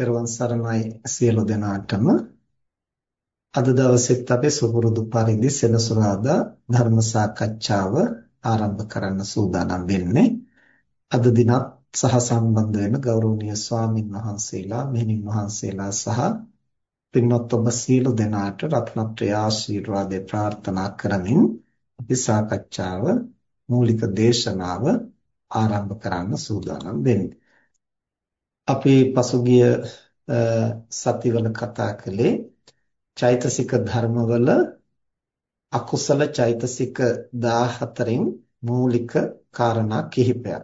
පෙරවන් සරණයි සියලු දෙනාටම. අද දවසෙත් අපි සුපුරුදු පරිදි සෙනසුරාදා ධර්ම සාකච්ඡාව ආරම්භ කරන්න සූදානම් වෙන්නේ. අද දිනත් සහ සම්බන්ධ වෙන ගෞරවනීය ස්වාමින් වහන්සේලා මෙහෙණින් වහන්සේලා සහ පින්වත් ඔබ සියලු දෙනාට රත්නත්‍රය ආශිර්වාදේ ප්‍රාර්ථනා කරමින් අපි සාකච්ඡාව මූලික දේශනාව ආරම්භ කරන්න සූදානම් වෙන්නේ. අපි පසුගිය සතිවල කතා කළේ චෛතසික ධර්මවල අකුසල චෛතසික 14න් මූලික කාරණා කිහිපයක්.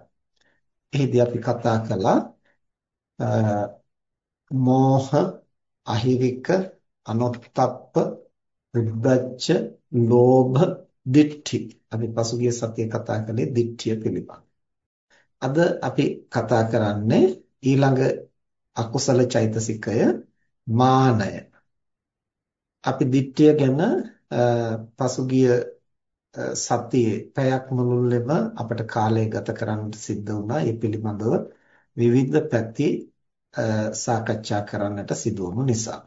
එහිදී අපි කතා කළා මෝහ, අහිරික, අනොත්ප්ප, උද්ධච්ච, ලෝභ, දිට්ඨි. අපි පසුගිය සතියේ කතා කළේ දිට්ඨිය පිළිබඳ. අද අපි කතා කරන්නේ ඊළඟ අකුසල චෛතසිකය මානය. අපි දිට්ඨිය ගැන පසුගිය සතියේ පැයක් මුළුල්ලේම අපට කාලය ගත කරන්නට සිද්ධ වුණා. ඒ පිළිබඳව විවිධ පැති සාකච්ඡා කරන්නට සිදු වුණු නිසා.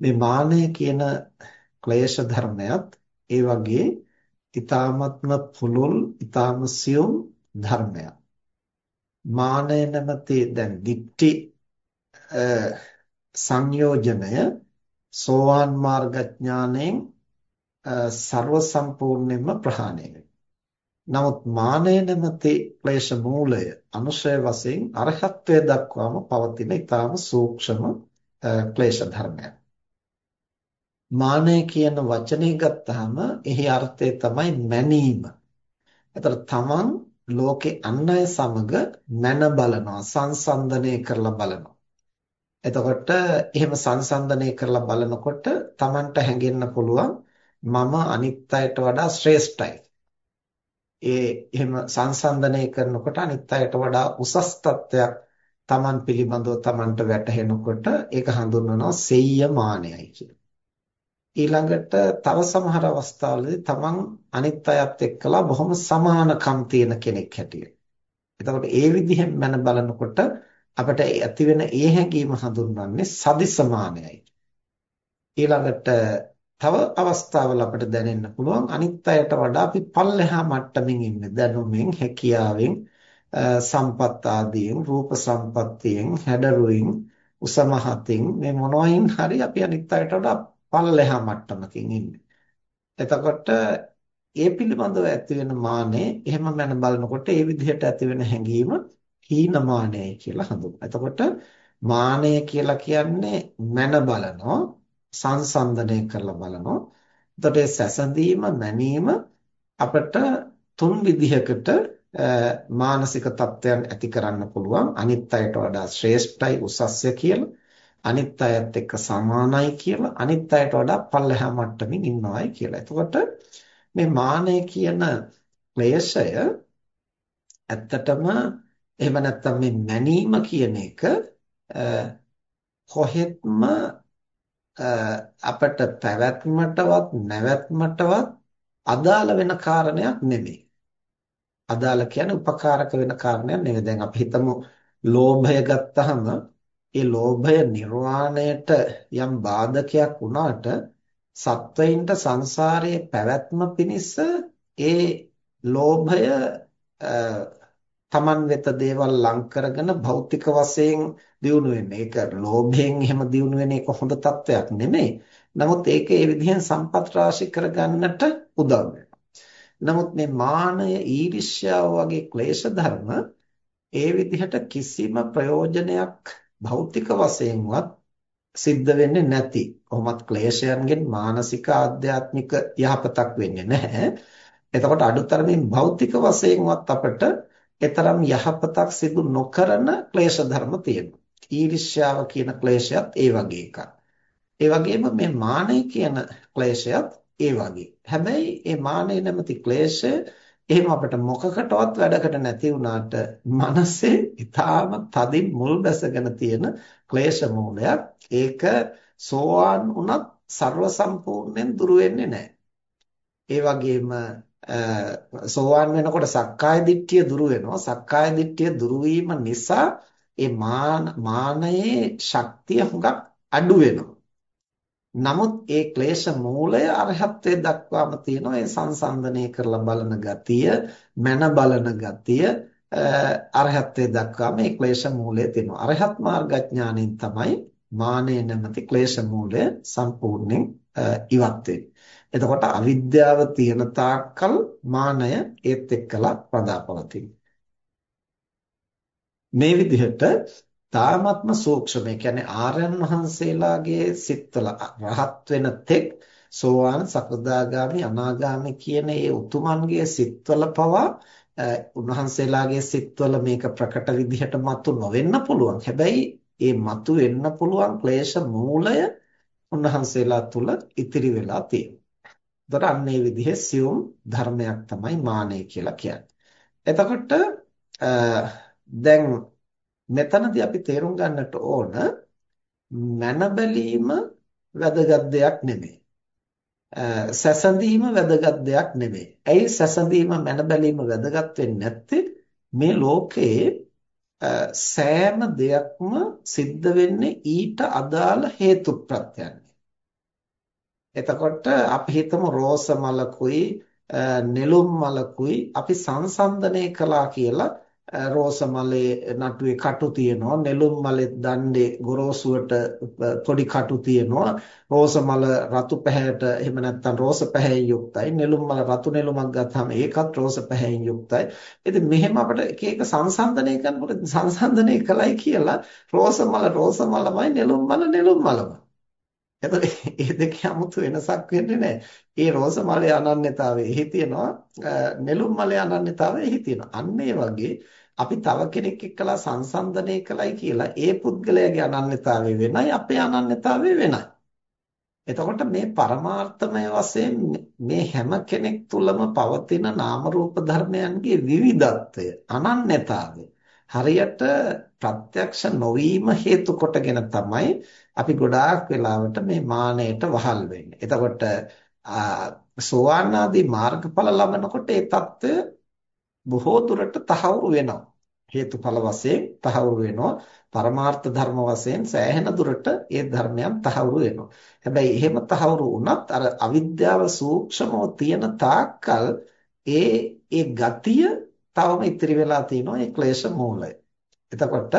මේ මානය කියන ක්ලේශ ධර්මයක් ඒ වගේ ඊ타මත්ම පුළුල් ඊ타ම සියුම් ධර්මයක්. මානය නැමැති දැන් දික්ටි සංයෝජනය සෝවාන් මාර්ග ඥාණයෙන් ਸਰව සම්පූර්ණයෙන්ම ප්‍රහාණය නමුත් මානය නැමැති ක්ලේශ මූලය අනුශය වශයෙන් අරහත්ත්වයට දක්වාම පවතින ඊටාම සූක්ෂම ක්ලේශ ධර්මයක්. මානය කියන වචනේ ගත්තාම එහි අර්ථය තමයි මැනීම. ඒතර තමන් ලෝකේ අන් අය සමග මැන බලනවා සංසන්දනය කරලා බලනවා. එතකොට එහෙම සංසන්දනය කරලා බලනකොට Tamanට හැඟෙන්න පුළුවන් මම අනිත් අයට වඩා ශ්‍රේෂ්ඨයි. ඒ එහෙම සංසන්දනය කරනකොට අනිත් අයට වඩා උසස් තත්ත්වයක් Taman පිළිබඳව Tamanට වැටහෙනකොට ඒක හඳුන්වනවා සෙය්‍ය මානයයි කියලා. ඊළඟට තව සමහර අවස්ථාවලදී තමන් අනිත් අයත් එක්කලා බොහොම සමානකම් තියෙන කෙනෙක් හැටියට. එතකොට ඒ විදිහෙන් මන බලනකොට අපිට ඇති වෙන ඒ හැඟීම හඳුන්වන්නේ සදිසමානයයි. ඊළඟට තව අවස්ථාවල අපිට දැනෙන්න පුළුවන් අනිත් අයට වඩා අපි පල්ලෙහා මට්ටමින් ඉන්නේ. දැනුමින්, හැකියාවෙන්, සම්පත් ආදියෙන්, රූප සම්පත්තියෙන්, හැඩරුවින්, උසමහතින් මේ මොනවයින් හරි අපි අනිත් අයට වඩා පල්ලෙහා මට්ටමකින් ඉන්නේ. එතකොට ඒ පිළිබඳව ඇති වෙන මානෙ එහෙම මන බලනකොට ඒ විදිහට ඇති වෙන හැඟීම හීනමානයයි කියලා හඳුන්වනවා. එතකොට මානය කියලා කියන්නේ මන බලනවා සංසන්දනය කරලා බලනවා. එතකොට ඒ සැසඳීම මැනීම අපිට තුන් විදිහකට මානසික තත්ත්වයන් ඇති කරන්න පුළුවන්. අනිත් අයට වඩා ශ්‍රේෂ්ඨයි උසස්ය කියලා. අනිත් අයත් එක්ක සමානයි කියලා අනිත් අයට වඩා පල්ලෙහා මට්ටමින් ඉන්නවයි කියලා. එතකොට මේ මානය කියන ක්ලේශය ඇත්තටම එහෙම නැත්නම් මේ මැනීම කියන එක කොහෙත්ම අපට පැවැත්මටවත් නැවැත්මටවත් අදාළ වෙන කාරණයක් නෙමෙයි. අදාළ කියන්නේ උපකාරක වෙන කාරණයක් නෙමෙයි. දැන් අපි හිතමු ලෝභය ගත්තහම ඒ ලෝභය නිර්වාණයට යම් බාධකයක් වුණාට සත්වයින්ට සංසාරයේ පැවැත්ම පිණිස ඒ ලෝභය තමන් වෙත දේවල් ලං කරගෙන භෞතික වශයෙන් දියුණු වෙන්නේ. ඒක ලෝභයෙන් එහෙම දියුණු වෙන එක හොඳ තත්වයක් නෙමෙයි. නමුත් ඒක ඒ විදිහෙන් සම්පත් රාශි කරගන්නට උදව් නමුත් මේ මානය, ඊර්ෂ්‍යාව වගේ ක්ලේශ ධර්ම ඒ විදිහට කිසිම ප්‍රයෝජනයක් භෞතික වශයෙන්වත් සිද්ධ වෙන්නේ නැති. කොහොමත් ක්ලේශයන්ගෙන් මානසික ආධ්‍යාත්මික යහපතක් වෙන්නේ නැහැ. එතකොට අඩුතරමින් භෞතික වශයෙන්වත් අපට එතරම් යහපතක් සිදු නොකරන ක්ලේශ ධර්ම තියෙනවා. ඊර්ෂ්‍යාව කියන ක්ලේශයත් ඒ වගේ එකක්. ඒ වගේම මේ මානය කියන ක්ලේශයත් ඒ වගේ. හැබැයි මේ මානය නැමැති ක්ලේශය එහෙම අපිට මොකකටවත් වැඩකට නැති වුණාට මනසේ ඊටාම තදින් මුල් බැසගෙන තියෙන ක්ලේශ මූලයක්. ඒක සෝවාන් වුණත් ਸਰව සම්පූර්ණයෙන් දුරු වෙන්නේ නැහැ. ඒ වගේම සෝවාන් වෙනකොට සක්කාය දිට්ඨිය දුරු වෙනවා. සක්කාය දිට්ඨිය දුරු නිසා ඒ මානයේ ශක්තිය හුඟක් අඩු වෙනවා. නමුත් ඒ ක්ලේශ මූලය අරහත්ත්වයට දක්වාම තියෙනවා ඒ සංසන්දනය කරලා බලන ගතිය, මන බලන ගතිය අරහත්ත්වයට දක්වාම ඒ ක්ලේශ මූලය තියෙනවා. අරහත් මාර්ගඥාණයෙන් තමයි මානෙ නැමැති ක්ලේශ මූලය සම්පූර්ණයෙන් ඉවත් වෙන්නේ. එතකොට අවිද්‍යාව තියෙන තාක්කල් මානය ඒත් එක්කලා පදාපවතිනවා. මේ විදිහට තාමත්ම සූක්ෂම ඒ කියන්නේ ආර්යයන් වහන්සේලාගේ සිත්වල රහත් වෙන තෙක් සෝවාන් සකදාගාමි අනාගාමි කියන ඒ උතුමන්ගේ සිත්වල පවා උන්වහන්සේලාගේ සිත්වල මේක ප්‍රකට විදිහට මතු නොවෙන්න පුළුවන්. හැබැයි ඒ මතු වෙන්න පුළුවන් ක්ලේශ මූලය උන්වහන්සේලා තුල ඉතිරි වෙලා තියෙනවා. ඒතර අන්න ඒ විදිහේ සියුම් ධර්මයක් තමයි මානෙ කියලා කියන්නේ. එතකොට දැන් මෙතනදී අපි තේරුම් ගන්නට ඕන මන බැලීම වැදගත් දෙයක් නෙමෙයි. සැසඳීම වැදගත් දෙයක් නෙමෙයි. ඇයි සැසඳීම මන බැලීම වැදගත් වෙන්නේ නැත්තේ? මේ ලෝකයේ සෑම දෙයක්ම සිද්ධ වෙන්නේ ඊට අදාළ හේතු ප්‍රත්‍යයන්. එතකොට අපි හිතමු රෝස මලකුයි නෙළුම් මලකුයි අපි සංසන්දනය කළා කියලා රෝස මලේ නටුවේ කටු තියෙනවා. නෙළුම් මලේ දණ්ඩේ ගොරෝසුවට පොඩි කටු තියෙනවා. රෝස මල රතු පැහැයට එහෙම නැත්නම් රෝස පැහැයෙන් යුක්තයි. නෙළුම් මල රතු නෙළුමක් ගත්තාම ඒකත් රෝස පැහැයෙන් යුක්තයි. ඉතින් මෙහෙම අපිට එක එක සංසන්දනය කරනකොට සංසන්දනය කළයි කියලා රෝස මල රෝස මලමයි නෙළුම් මල නෙළුම් මලමයි. එතකොට මේ දෙකේ 아무තු වෙනසක් වෙන්නේ නැහැ. ඒ රෝස මලේ අනන්‍යතාවය එහි තියෙනවා, නෙළුම් මලේ අනන්‍යතාවය එහි තියෙනවා. අන්න ඒ වගේ අපි තව කෙනෙක් එක්කලා සංසන්දනය කළයි කියලා ඒ පුද්ගලයාගේ අනන්‍යතාවය වෙනයි අපේ අනන්‍යතාවය වෙනයි. එතකොට මේ පරමාර්ථමය වශයෙන් මේ හැම කෙනෙක් තුළම පවතින නාම රූප ධර්මයන්ගේ විවිධත්වය අනන්‍යතාවය හරියට ප්‍රත්‍යක්ෂ නොවීම හේතු කොටගෙන තමයි අපි ගොඩාක් වෙලාවට මේ මානයට වහල් වෙන්නේ. එතකොට සෝවාන් ආදී මාර්ගඵල ලබනකොට ඒ తত্ত্বය බොහෝ දුරට තහවුරු වෙනවා. හේතුඵල වශයෙන් තහවුරු වෙනවා. පරමාර්ථ ධර්ම වශයෙන් සෑහෙන දුරට ඒ ධර්මයන් තහවුරු වෙනවා. හැබැයි එහෙම තහවුරු වුණත් අර අවිද්‍යාව සූක්ෂමව තියෙන තාක්කල් ඒ ඒ ගතිය තවම ඉතිරි වෙලා තියෙනවා ඒ ක්ලේශ මූලය. එතකොට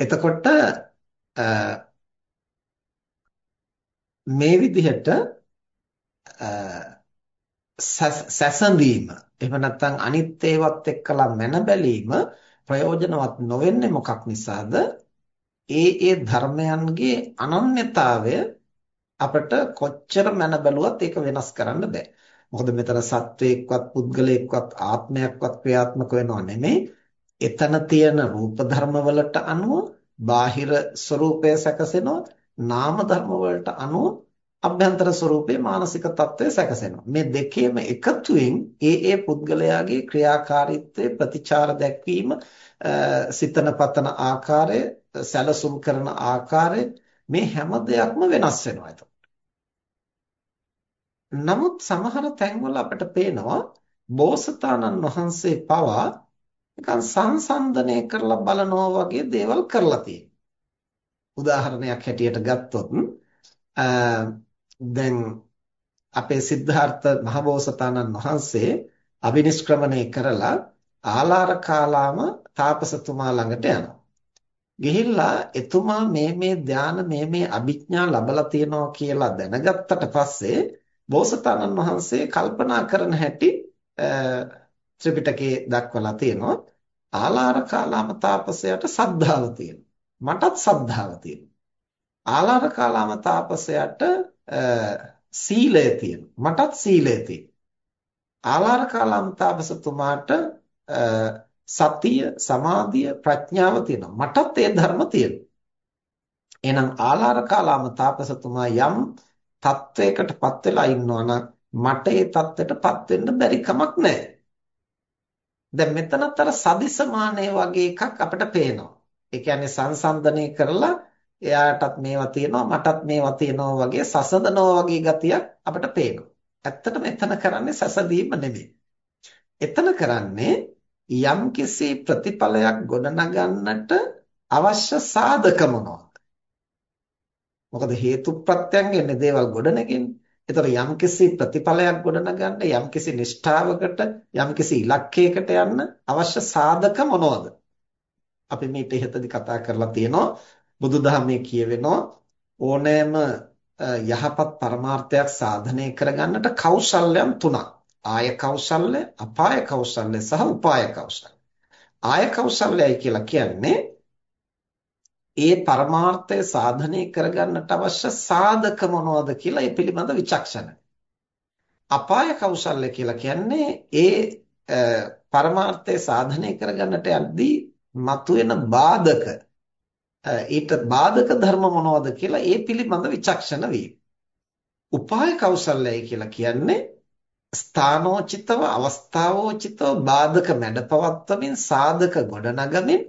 එතකොට මේ විදිහට සැසඳීම එහෙම නැත්නම් අනිත් ඒවත් එක්කලා මැන බැලීම ප්‍රයෝජනවත් නොවෙන්නේ මොකක් නිසාද? ඒ ඒ ධර්මයන්ගේ අනන්‍යතාවය අපිට කොච්චර මැන බැලුවත් ඒක වෙනස් කරන්න බෑ. මොකද මෙතන සත්වයක්වත් පුද්ගලයෙක්වත් ආත්මයක්වත් ක්‍රියාත්මක වෙනව නෙමෙයි. එතන තියෙන රූප ධර්ම වලට අනුව බාහිර ස්වરૂපය සැකසෙනවා. නාම ධර්ම වලට අනුව අභ්‍යන්තර ස්වરૂපේ මානසික తত্ত্বය සැකසෙනවා. මේ දෙකේම එකතුවෙන් ඒ ඒ පුද්ගලයාගේ ක්‍රියාකාරීත්වයේ ප්‍රතිචාර දක්වීම සිතන පතන ආකාරය, සැලසුම් කරන ආකාරය මේ හැම දෙයක්ම වෙනස් වෙනවා එතකොට. නමුත් සමහර තැන්වල අපට පේනවා බෝසතාණන් වහන්සේ පවා නිකන් සංසන්දනය කරලා බලනවා වගේ දේවල් කරලා තියෙනවා. උදාහරණයක් හැටියට ගත්තොත් දැන් අපේ සිද්ධාර්ථ මහබෝසතාණන් වහන්සේ අභිනිෂ්ක්‍රමණය කරලා ආලාර කාලාම තාපසතුමා ළඟට යනවා. ගිහිල්ලා එතුමා මේ මේ ධාන මේ මේ අභිඥා ලබලා තියනවා කියලා දැනගත්තට පස්සේ බෝසතාණන් වහන්සේ කල්පනා කරන හැටි ත්‍රිපිටකේ දක්වලා තියෙනවා. ආලාර කාලාම තාපසයාට සද්ධාව තියෙනවා. මටත් සද්ධාව තියෙනවා. ආලාර කාලාම තාපසයාට සීලය තියෙනවා. මටත් සීලය තියෙනවා. ආලාර කාලාම තාපසතුමාට සතිය, සමාධිය, ප්‍රඥාව තියෙනවා. මටත් ඒ ධර්ම තියෙනවා. එහෙනම් ආලාර කාලාම තාපසතුමා යම් තත්වයකටපත් වෙලා ඉන්නවා නම් මට ඒ தත්ත්වයටපත් වෙන්න බැරි කමක් නැහැ. දැන් මෙතනත් අර සදිසමානය වගේ එකක් අපිට පේනවා. ඒ කියන්නේ සංසන්දනය කරලා එයාටත් මේවා තියෙනවා මටත් මේවා තියෙනවා වගේ සසඳනවා වගේ ගතියක් අපිට පේනවා. ඇත්තටම එතන කරන්නේ සසදීම නෙමෙයි. එතන කරන්නේ යම්කිසි ප්‍රතිඵලයක් ගොඩනගන්නට අවශ්‍ය සාධක මොනවාද? මොකද හේතු ප්‍රත්‍යයෙන් එන්නේ දේවල් ගොඩනගන්නේ. ඒතර යම්කිසි ප්‍රතිඵලයක් ගොඩනගන්න යම්කිසි නිෂ්ඨාවකට යම්කිසි ඉලක්කයකට යන්න අවශ්‍ය සාධක මොනවද? අපි මේ ඉහතදී කතා කරලා තියෙනවා බුදුදහමේ කියවෙනවා ඕනෑම යහපත් පරමාර්ථයක් සාධනය කරගන්නට කෞශල්‍යම් තුනක්. ආය කෞශල්‍ය, අපාය කෞශල්‍ය සහ උපාය කෞශල්‍ය. ආය කෞශල්‍යයි කියලා කියන්නේ ඒ පරමාර්ථය සාධනය කරගන්නට අවශ්‍ය සාධක මොනවද කියලා ඒ පිළිබඳ විචක්ෂණ. අපාය කෞශල්‍ය කියලා කියන්නේ ඒ පරමාර්ථය සාධනය කරගන්නට යද්දී මතුවෙන බාධක ඊට බාධක ධර්ම මොනවද කියලා ඒ පිළිබඳ විචක්ෂණ වීම. උපාය කෞශල්‍යයි කියලා කියන්නේ ස්ථානෝචිතව අවස්ථාවෝචිතව බාධක මැඩපවත්වමින් සාධක ගොඩනගමින්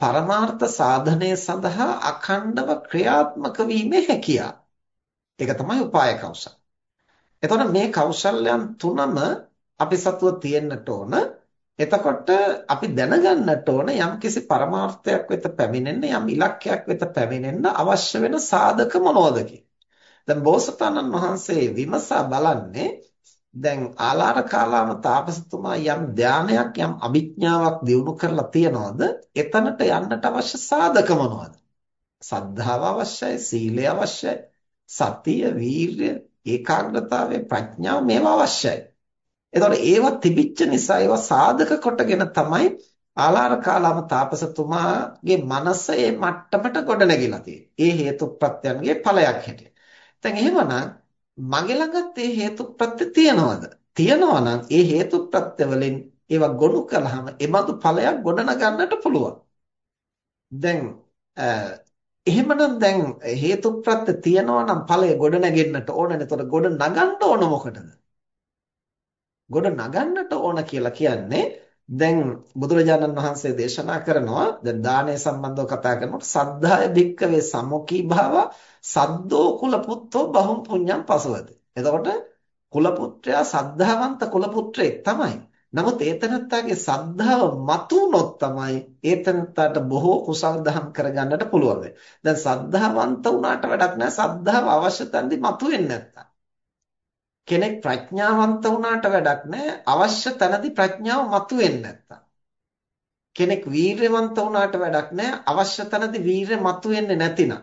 පරමාර්ථ සාධනය සඳහා අඛණ්ඩව ක්‍රියාත්මක වීමේ හැකියාව. ඒක තමයි උපාය කෞශල. එතකොට මේ කෞශල්‍යයන් තුනම අපි සතුව තියෙන්නට ඕන. එතකොට අපි දැනගන්නට ඕන යම්කිසි පරමාර්ථයක් වෙත පැමිණෙන්න යම් ඉලක්කයක් වෙත පැමිණෙන්න අවශ්‍ය වෙන සාධක මොනවද දැන් බෝසතාණන් වහන්සේ විමසා බලන්නේ දැන් ආලාර කාලාම තාපසතුමා යම් ධානයක් යම් අභිඥාවක් දියුණු කරලා තියනවද? එතනට යන්නට අවශ්‍ය සාධක මොනවද? සද්ධාව අවශ්‍යයි සීලය අවශ්‍යයි සතිය වීර්ය ඒකාග්‍රතාවය ප්‍රඥාව මේවා අවශ්‍යයි. එතකොට ඒවා තිබිච්ච නිසා ඒවා සාධක කොටගෙන තමයි ආලාර කාලාම තාපසතුමාගේ මනස ඒ මට්ටමට ගොඩනැගිලා තියෙන්නේ. ඒ හේතු ප්‍රත්‍යයන්ගේ ඵලයක් හැටියට. දැන් එහෙමනම් මගේ ළඟත් ඒ හේතුප්‍රත්‍ය තියනවද? තියනවා නම් ඒ හේතුප්‍රත්‍ය වලින් ඒවා ගොනු කළාම එබඳු ඵලයක් ගොඩනගන්නට පුළුවන්. දැන් එහෙමනම් දැන් හේතුප්‍රත්‍ය තියනවා නම් ඵලය ගොඩනගෙන්නට ඕනනේ. එතකොට ගොඩ නගන්න ඕන මොකටද? ගොඩ නගන්නට ඕන කියලා කියන්නේ දැන් බුදුරජාණන් වහන්සේ දේශනා කරනවා දැන් දානය සම්බන්ධව කතා කරනකොට සද්ධාය භික්කවේ සම්මුඛී භාව සද්දෝ කුල පුත්තෝ බහුම් පුඤ්ඤම් පසවති. එතකොට කුල පුත්‍රයා සද්ධාවන්ත කුල පුත්‍රයෙක් තමයි. නමුත් ඒතනත්තාගේ සද්ධාව මතුනොත් තමයි ඒතනත්තාට බොහෝ කුසල් දහම් කරගන්නට පුළුවන්. දැන් සද්ධාවන්ත වුණාට වැඩක් නැහැ. සද්ධාව අවශ්‍ය තැනදී මතුවෙන්නේ නැත්තම්. කෙනෙක් ප්‍රඥාවන්ත වුණාට වැඩක් නැහැ අවශ්‍ය තැනදී ප්‍රඥාව මතුවෙන්නේ නැත්තම්. කෙනෙක් වීරයවන්ත වුණාට වැඩක් නැහැ අවශ්‍ය තැනදී වීරය මතුවෙන්නේ නැතිනම්.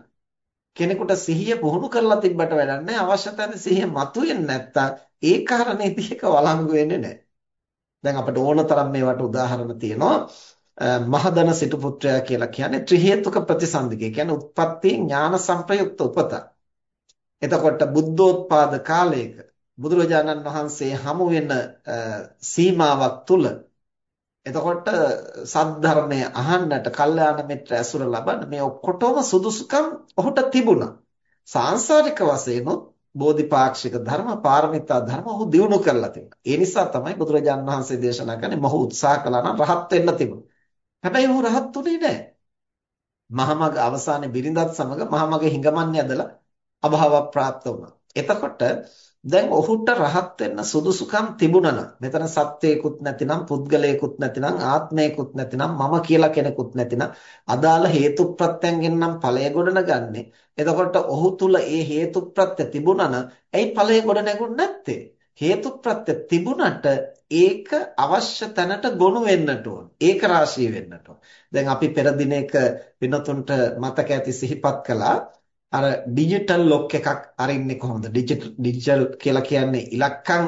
කෙනෙකුට සිහිය පුහුණු කරලා තිබ්බට වැඩක් නැහැ අවශ්‍ය තැනදී සිහිය මතුවෙන්නේ නැත්තම් ඒ කාරණේදී එක වළංගු වෙන්නේ නැහැ දැන් අපිට ඕන තරම් මේවට උදාහරණ තියෙනවා. මහදන සිටු පුත්‍රයා කියලා කියන්නේ ත්‍රි හේතුක ප්‍රතිසන්දිකේ කියන්නේ උත්පත්ති ඥාන සංප්‍රයුක්ත උපත. එතකොට බුද්ධෝත්පාද කාලයක බුදුරජාණන් වහන්සේ හමු වෙන සීමාවක් තුල එතකොට සද්ධර්මය අහන්නට කල්යාණ මිත්‍ර ඇසුර ලබන්න මේ ඔක්කොටම සුදුසුකම් ඔහුට තිබුණා. සාංශාරික වශයෙන් බෝධිපාක්ෂික ධර්ම පාරමිතා ධර්ම ඔහු දිනු කරලා තිබුණා. ඒ නිසා තමයි බුදුරජාණන් වහන්සේ දේශනා කරන්නේ මොහු උත්සාහ කළා නම් රහත් වෙන්න තිබුණා. හැබැයි ඔහු රහත් උනේ නැහැ. මහමග අවසානයේ බිරිඳත් සමග මහමග හිඟමන් යදලා අභාව ප්‍රාප්ත වුණා. එතකොට දැන් ඔහුට රහත් වෙන්න සුදුසුකම් තිබුණා නම් මෙතන සත්වයකුත් නැතිනම් පුද්ගලයෙකුත් නැතිනම් ආත්මයකුත් නැතිනම් මම කියලා කෙනෙකුත් නැතිනම් අදාළ හේතු ප්‍රත්‍යයෙන් නම් ඵලය ගොඩනගන්නේ. එතකොට ඔහු තුල ඒ හේතු ප්‍රත්‍ය තිබුණා නම් ඇයි ඵලය ගොඩ නැගුණ නැත්තේ? හේතු ප්‍රත්‍ය තිබුණට ඒක අවශ්‍ය තැනට ගොනු වෙන්නට ඕන. ඒක රාශී වෙන්නට ඕන. දැන් අපි පෙර දිනයක විනතුන්ට මතක ඇති සිහිපත් කළා. අර ඩිජිටල් ලොක් එකක් අරින්නේ කොහොමද? ඩිජිටල් කියලා කියන්නේ ඉලක්කම්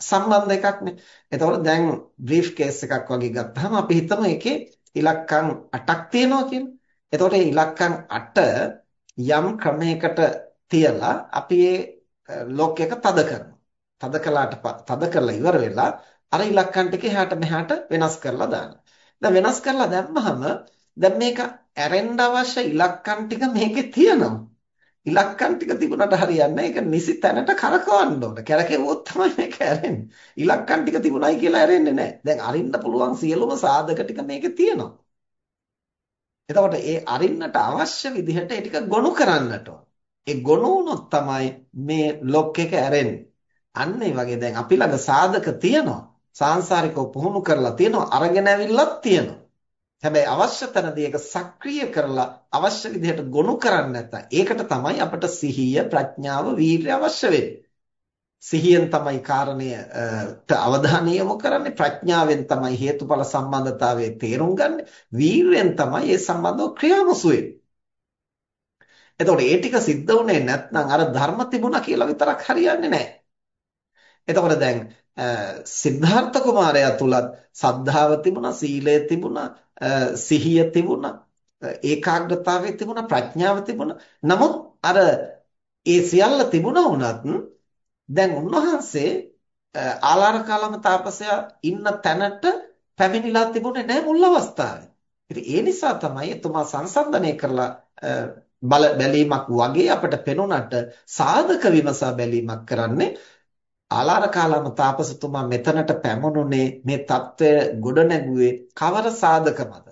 සම්බන්ධ එකක්නේ. එතකොට දැන් බ්‍රීෆ් කේස් එකක් වගේ ගත්තාම අපි හිතමු ඒකේ ඉලක්කම් 8ක් තියෙනවා කියලා. එතකොට මේ ඉලක්කම් 8 යම් ක්‍රමයකට තියලා අපි ඒ ලොක් එක තද කරනවා. තද කළාට තද කරලා ඉවර වෙලා අර ඉලක්කම් ටික එහාට මෙහාට වෙනස් කරලා දානවා. දැන් වෙනස් කරලා දැම්මහම දැන් මේක ඇරෙන්න අවශ්‍ය ඉලක්කම් ටික මේකේ තියෙනවා. ඉලක්කම් ටික තිබුණාට හරියන්නේ ඒක නිසි තැනට කරකවන්න ඕන. කරකෙවුවොත් තමයි මේක ඇරෙන්නේ. ඉලක්කම් ටික තිබුණයි කියලා ඇරෙන්නේ නැහැ. දැන් අරින්න පුළුවන් සියලුම සාධක ටික මේකේ තියෙනවා. එතකොට ඒ අරින්නට අවශ්‍ය විදිහට ඒ ටික ගොනු කරන්නට ඕන. ඒ ගොනු වුණොත් තමයි මේ ලොක් එක ඇරෙන්නේ. අන්න ඒ වගේ දැන් අපි ළඟ සාධක තියෙනවා. සාංශාරිකව පුහුණු කරලා තියෙනවා අරගෙන ඇවිල්ලත් තියෙනවා. හැබැයි අවශ්‍ය තැනදී ඒක සක්‍රිය කරලා අවශ්‍ය විදිහට ගොනු කරන්නේ නැත්නම් ඒකට තමයි අපිට සිහිය ප්‍රඥාව වීර්ය අවශ්‍ය වෙන්නේ. සිහියෙන් තමයි කාරණයට අවධානය යොමු කරන්නේ. ප්‍රඥාවෙන් තමයි හේතුඵල සම්බන්ධතාවයේ තේරුම් ගන්න. වීරයෙන් තමයි ඒ සම්බන්ධව ක්‍රියාමසු වෙන්නේ. එතකොට ඒ ටික සිද්ධ වුණේ නැත්නම් අර ධර්ම තිබුණා කියලා විතරක් හරියන්නේ නැහැ. එතකොට දැන් සිද්ධාර්ථ කුමාරයා තුලත් සද්ධාව තිබුණා සීලය තිබුණා සිහිය තිබුණා ඒකාග්‍රතාවය තිබුණා ප්‍රඥාව තිබුණා නමුත් අර ඒ සියල්ල තිබුණා වුණත් දැන් උන්වහන්සේ ආලාරකාලම තාපසයා ඉන්න තැනට පැමිණිලා තිබුණේ නැහැ මුල් අවස්ථාවේ. ඉතින් ඒ නිසා තමයි එතුමා සංසන්දනය කරලා බල බැලීමක් වගේ අපට පෙනුනට සාධක විමසා බැලීමක් කරන්නේ ආලාරකාලම තාපසතුමා මෙතනට පැමුණුනේ මේ தত্ত্বය ගොඩ නැගුවේ කවර සාධකමද?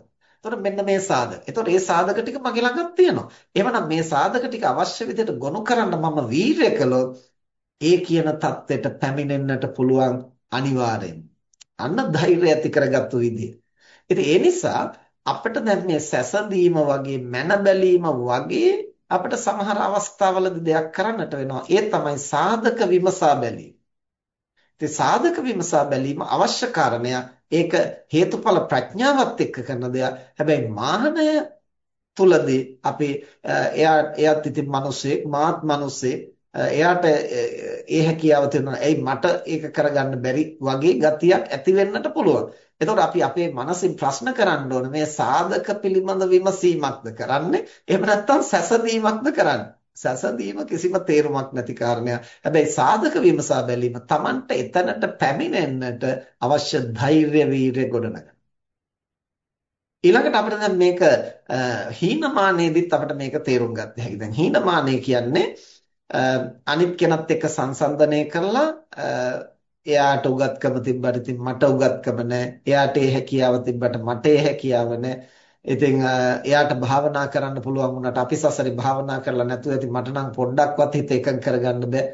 එතකොට මෙන්න මේ සාධක. එතකොට මේ සාධක ටික මගේ ළඟත් තියෙනවා. එහෙමනම් මේ සාධක ටික අවශ්‍ය විදිහට ගොනු කරන්න මම වීරය කළොත් ඒ කියන தත්ත්වයට පැමිණෙන්නට පුළුවන් අනිවාර්යෙන්. අන්න ධෛර්යය ඇති කරගත්තු විදිය. ඉතින් ඒ නිසා අපිට දැන් මේ සැසඳීම වගේ මන බැලීම වගේ අපිට සමහර අවස්ථාවලදී දෙයක් කරන්නට වෙනවා. ඒ තමයි සාධක විමසා බැලීම. ඉතින් සාධක විමසා බැලීම අවශ්‍ය කාරණයක්. ඒක හේතුඵල ප්‍රඥාවත් එක්ක කරන දෙයක්. හැබැයි මානය තුලදී අපි එයා එයාත් ඉතින් මිනිස්සෙක් මාත් මිනිස්සෙක් එයාට ඒ හැකියාව තියෙනවා. එයි මට ඒක කරගන්න බැරි වගේ ගතියක් ඇති වෙන්නට පුළුවන්. එතකොට අපි අපේ මනසින් ප්‍රශ්න කරන්න ඕනේ මේ සාධක පිළිබඳ විමසීමක්ද කරන්නේ? එහෙම නැත්නම් සැසඳීමක්ද කරන්නේ? සැසඳීම කිසිම තේරුමක් නැති කාරණයක්. හැබැයි සාධක විමසා බැලීම Tamanට එතනට පැමිණෙන්නට අවශ්‍ය ධෛර්ය වීර්ය ගොඩනගන. ඊළඟට අපිට දැන් මේක හීනමානයේදීත් අපිට මේක තේරුම් ගන්න හැකියි. දැන් හීනමානය කියන්නේ අනිත් කෙනත් එක්ක සංසන්දනය කරලා එයාට උගත්කම තිබ්බට ඉතින් මට උගත්කම නැහැ. එයාට ඒ හැකියාව තිබ්බට මට ඒ හැකියාව නැහැ. ඉතින් එයාට භාවනා කරන්න පුළුවන් වුණාට අපි සසරේ භාවනා කරලා නැතුව ඉතින් මට නම් පොඩ්ඩක්වත් හිත එකඟ කරගන්න බෑ.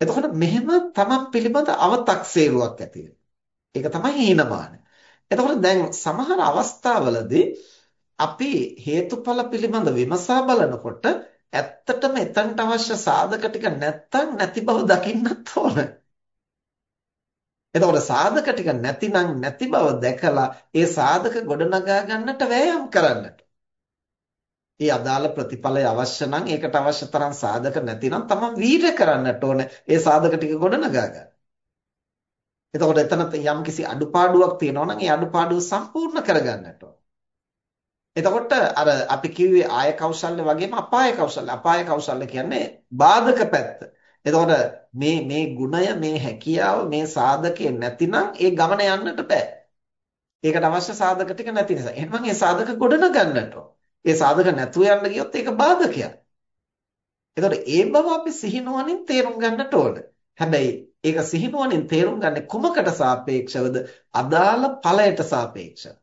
එතකොට මෙහෙම තමන් පිළිබඳ අව탁සේරුවක් ඇති ඒක තමයි හීනමාන. එතකොට දැන් සමහර අවස්ථාවලදී අපි හේතුඵල පිළිබඳ විමසා බලනකොට ඇත්තටම එතනට අවශ්‍ය සාධක ටික නැත්තම් නැති බව දකින්නත් ඕන. එතකොට සාධක ටික නැතිනම් නැති බව දැකලා ඒ සාධක ගොඩනගා ගන්නට වෑයම් කරන්නට. ඒ අදාළ ප්‍රතිඵලය අවශ්‍ය නම් ඒකට අවශ්‍ය තරම් සාධක නැතිනම් තමන් වීරය කරන්නට ඕන ඒ සාධක ටික ගොඩනගා ගන්න. එතකොට එතන යම්කිසි අඩුපාඩුවක් තියෙනවා නම් ඒ අඩුපාඩුව සම්පූර්ණ කරගන්නට ඕන. එතකොට අර අපි කිව්වේ ආය කෞශල්‍ය වගේම අපාය කෞශල්‍ය. අපාය කෞශල්‍ය කියන්නේ බාධක පැත්ත. එතකොට මේ මේ ගුණය මේ හැකියාව මේ සාධකේ නැතිනම් ඒ ගමන යන්නට බෑ. ඒකට අවශ්‍ය සාධක ටික නැති නිසා. එහෙනම් මේ සාධක ගොඩනගන්නට ඒ සාධක නැතුව යන්න ගියොත් ඒක බාධකයක්. එතකොට ඒ බව අපි සිහිනුවණින් තේරුම් ගන්නට ඕන. හැබැයි ඒක සිහිනුවණින් තේරුම් ගන්නේ කුමකට සාපේක්ෂවද? අදාළ ඵලයට සාපේක්ෂව.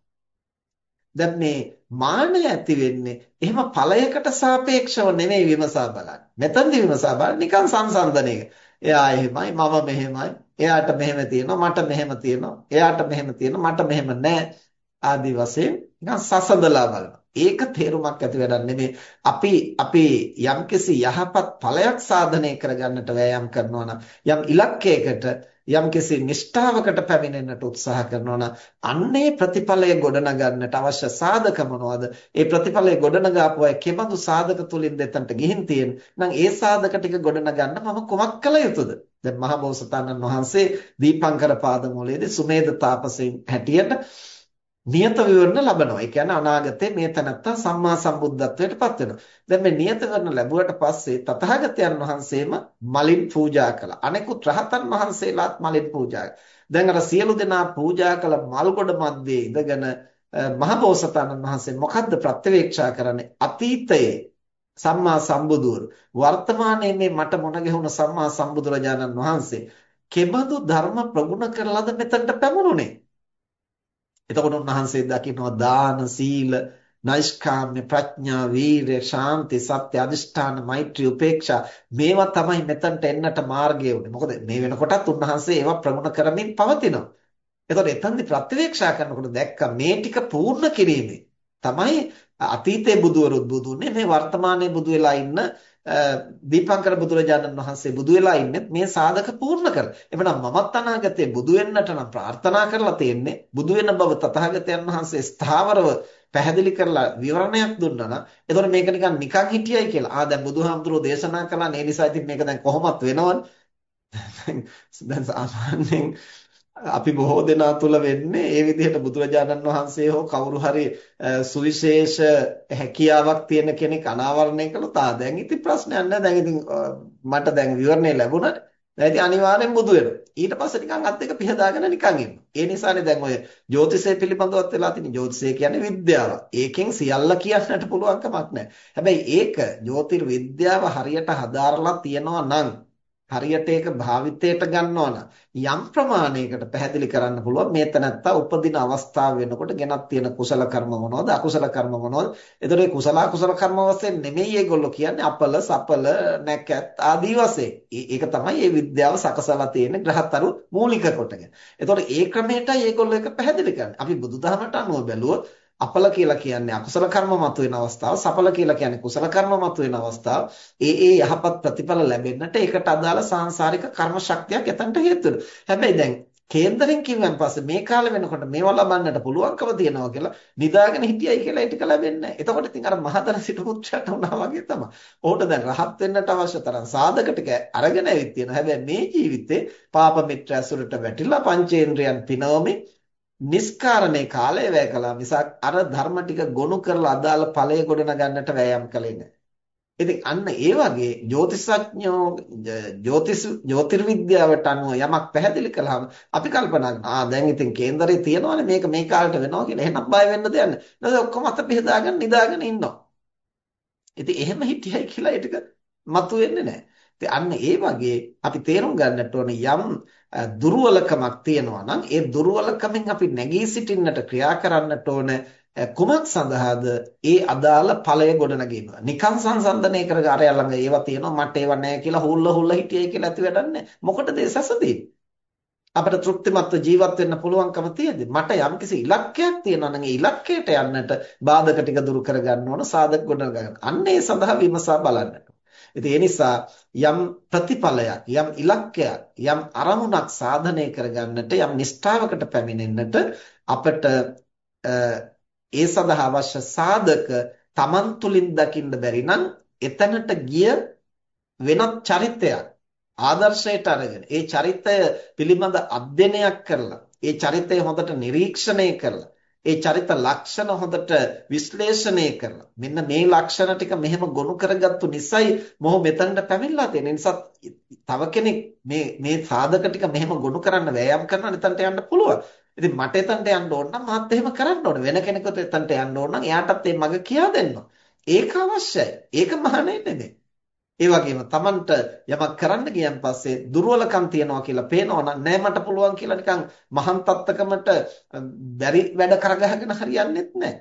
දැන් මේ මානය ඇති වෙන්නේ එහෙම ඵලයකට සාපේක්ෂව නෙමෙයි විමසා බලන්නේ. මෙතනදී විමසා බලන්නේ නිකන් සංසන්දනයක. එයා එහෙමයි මම මෙහෙමයි. එයාට මෙහෙම තියෙනවා මට මෙහෙම තියෙනවා. එයාට මෙහෙම තියෙනවා මට මෙහෙම නැහැ. ආදි වශයෙන් නිකන් සසඳලා බලනවා. ඒක තේරුමක් ඇති වැඩක් නෙමෙයි. අපි අපි යම්කිසි යහපත් ඵලයක් සාධනය කරගන්නට වෑයම් කරනවා නම් යම් ඉලක්කයකට යම්කිසි නිෂ්ඨාවකට පැමිණෙන්නට උත්සාහ කරනවා නම් අන්නේ ප්‍රතිඵලය ගොඩනගන්නට අවශ්‍ය සාධක මොනවද? ඒ ප්‍රතිඵලය ගොඩනගාපු අය කෙබඳු සාධක තුලින් දෙතන්ට ගිහින් තියෙන. නම් ඒ සාධක ටික ගොඩනගන්න මම කුමක් කළ යුතුද? දැන් මහබෝසතාණන් වහන්සේ දීපංකර පාදමූලයේදී සුමේද තාපසයෙන් හැටියට නියත විවරණ ලබනවා. ඒ කියන්නේ අනාගතේ මේ තනත්තා සම්මා සම්බුද්ධත්වයට පත් වෙනවා. දැන් මේ නියත විවරණ ලැබුවට පස්සේ තථාගතයන් වහන්සේම මලින් පූජා කළා. අනෙකුත් රහතන් වහන්සේලාත් මලින් පූජා දැන් අර සියලු දෙනා පූජා කළ මල් ගොඩ මැද්දේ ඉඳගෙන මහබෝසතාණන් වහන්සේ මොකද්ද ප්‍රත්‍යවේක්ෂා කරන්නේ? අතීතයේ සම්මා සම්බුදුවරු වර්තමානයේ මේ මට මුණ ගැහුණ සම්මා සම්බුදුරජාණන් වහන්සේ කෙබඳු ධර්ම ප්‍රගුණ කරලාද මෙතනට පැමුණුනේ? එතකොට උන්වහන්සේ දකිනවා දාන සීල නෛෂ්කාම්‍ය ප්‍රඥා වීරය ශාන්ති සත්‍ය අදිෂ්ඨාන මෛත්‍රී උපේක්ෂා මේවා තමයි මෙතනට එන්නට මාර්ගය උනේ. මොකද මේ වෙනකොටත් උන්වහන්සේ ඒවා ප්‍රගුණ කරමින් පවතිනවා. එතකොට එතනදි ප්‍රතිවේක්ෂා කරනකොට දැක්ක මේ ටික පූර්ණ කිරීමේ තමයි අතීතයේ බුදුවරුත් බුදුන්නේ මේ වර්තමානයේ බුදු වෙලා ඉන්න දීපංකර බුදුරජාණන් වහන්සේ බුදු වෙලා ඉන්නේ මේ සාධක පූර්ණ කර. එවනම් මමත් අනාගතයේ බුදු වෙන්නට නම් ප්‍රාර්ථනා කරලා තියෙන්නේ බුදු වෙන බව තථාගතයන් වහන්සේ ස්ථාවරව පැහැදිලි කරලා විවරණයක් දුන්නා නම් එතකොට මේක නිකන් නිකන් හිටියයි කියලා. ආ දැන් බුදුහාමුදුරෝ දේශනා කළා නේ නිසා ඉතින් මේක දැන් කොහොමත් වෙනවනේ. දැන් සාමාන්‍යයෙන් අපි බොහෝ දෙනා තුල වෙන්නේ ඒ විදිහට බුදුරජාණන් වහන්සේ හෝ කවුරු හරි සුවිශේෂ හැකියාවක් තියෙන කෙනෙක් අනාවරණය කළොත් ආ දැන් ඉතින් ප්‍රශ්නයක් නැහැ දැන් ඉතින් මට දැන් විවරණය ලැබුණාට දැන් ඉතින් අනිවාර්යෙන් බුදු වෙනවා. ඊට පස්සේ නිකන් අත් දෙක පිහදාගෙන නිකන් ඉන්නවා. ඒ නිසානේ දැන් ඔය ජ්‍යොතිෂය පිළිබඳවත් වෙලා තියෙන ජ්‍යොතිෂය කියන්නේ විද්‍යාව. ඒකෙන් සියල්ල කියන්නට පුළුවන් කමක් නැහැ හැබැයි ඒක ජ්‍යොතිර්විද්‍යාව හරියට හදාarලා තියනවා නම් හරියට ඒක භාවිතයට ගන්නවා යම් ප්‍රමාණයකට පැහැදිලි කරන්න පුළුවන්. මේ තැනත්තා උපදින අවස්ථාව වෙනකොට ගෙනත් තියෙන කුසල කර්ම මොනවද? අකුසල කර්ම මොනවද? එතකොට මේ කුසල අකුසල කර්ම වශයෙන් නෙමෙයි ඒගොල්ලෝ කියන්නේ අපල සපල නැකත් ආදී වශයෙන්. ඒක තමයි මේ විද්‍යාව සකසලා තියෙන ග්‍රහතරු මූලික කොටගෙන. එතකොට ඒ ක්‍රමයටයි ඒගොල්ලෝ ඒක පැහැදිලි කරන්නේ. අපි බුදුදහමට අනුව බැලුවොත් අපල කියලා කියන්නේ අකුසල කර්ම මතුවෙන අවස්ථාව, සඵල කියලා කියන්නේ කුසල කර්ම මතුවෙන අවස්ථාව. ඒ ඒ යහපත් ප්‍රතිඵල ලැබෙන්නට ඒකට අදාළ සාංශාරික කර්ම ශක්තියක් එතනට හේතු හැබැයි දැන් කේන්දරෙන් කිව්වන් පස්සේ මේ කාලේ වෙනකොට මේවා ලබන්නට පුළුවන්කම තියෙනවා කියලා නිදාගෙන හිටියයි කියලා ඒ ටික ලැබෙන්නේ නැහැ. එතකොට ඉතින් අර මහතර සිටු පුත්‍රයාට වුණා වගේ තමයි. ඕකට දැන් රහත් වෙන්නට අවශ්‍ය තරම් සාධක ටික අරගෙන ඇවිත් තියෙනවා. හැබැයි මේ ජීවිතේ පාප මිත්‍ර ඇසුරට වැටිලා පංචේන්ද්‍රයන් පිනවමින් නිස්කාරණේ කාලය වැය කළා මිසක් අර ධර්ම ටික ගොනු කරලා අදාළ ඵලය ගොඩනගන්නට වෑයම් කළේ නැහැ. ඉතින් අන්න ඒ වගේ ජ්‍යොතිෂඥෝ ජ්‍යොතිෂ ජ්‍යොතිර්විද්‍යාවට අනුව යමක් පැහැදිලි කළාම අපි කල්පනා කරනවා ආ දැන් ඉතින් කේන්දරේ තියෙනවනේ මේක මේ කාලට වෙනවා කියලා. එහෙනම් බය වෙන්න දෙයක් නැහැ. නේද ඔක්කොම අත පිහදාගෙන නිදාගෙන ඉන්නවා. ඉතින් එහෙම හිටියයි කියලා ඒක මතුවෙන්නේ නැහැ. ඉතින් අන්න ඒ වගේ අපි තේරුම් ගන්නට ඕනේ යම් දුර්වලකමක් තියෙනවා නම් ඒ දුර්වලකමෙන් අපි නැගී සිටින්නට ක්‍රියා කරන්නට ඕන කුමක් සඳහාද ඒ අදාළ ඵලය ගොඩනගීම. නිකං සංසන්දනය කරගෙන අර ළඟ ඒවා තියෙනවා මට ඒවා නැහැ කියලා හුල්ල හුල්ල හිටියයි කියලා ඇති වැඩක් නැහැ. මොකටද ඒ සැසදීම? අපිට තෘප්තිමත්ව ජීවත් වෙන්න පුළුවන්කම තියෙද්දි මට යම්කිසි ඉලක්කයක් තියෙනවා නම් ඒ ඉලක්කයට යන්නට බාධක ටික දුරු කරගන්න ඕන සාධක ගොඩනගන්න. අන්න ඒ සඳහා විමසා බලන්න. ඉතින් ඒ නිසා යම් ප්‍රතිඵලයක් යම් ඉලක්කයක් යම් අරමුණක් සාධනය කරගන්නට යම් නිෂ්ඨාවකට පැමිණෙන්නට අපට ඒ සඳහා අවශ්‍ය සාධක Taman තුලින් දකින්න බැරි නම් එතනට ගිය වෙනත් චරිතයක් ආදර්ශයට අරගෙන ඒ චරිතය පිළිබඳ අධ්‍යයනයක් කරලා ඒ චරිතය හොඳට නිරීක්ෂණය කරලා ඒ චරිත ලක්ෂණ හොඳට විශ්ලේෂණය කරලා මෙන්න මේ ලක්ෂණ ටික මෙහෙම ගොනු කරගත්තු නිසායි මොහු මෙතනට පැමිණලා තියෙන්නේ. නිසා තව කෙනෙක් මේ මේ සාධක ටික මෙහෙම ගොනු කරන්න වෑයම් කරනවා එතනට යන්න පුළුවන්. ඉතින් මට එතනට යන්න ඕන නම් මාත් එහෙම කරන්න ඕන. වෙන කෙනෙකුට එතනට යන්න ඕන නම් එයාටත් මේ මග කියා දෙන්න. ඒක අවශ්‍යයි. ඒක මහානේ නෙමෙයි. ඒ වගේම Tamanට යමක් කරන්න ගියන් පස්සේ දුර්වලකම් තියනවා කියලා පේනවා නම් නෑ මට පුළුවන් කියලා නිකන් මහන් තත්ත්වකමට බැරි වැඩ කරගහගෙන හරියන්නේත් නෑ.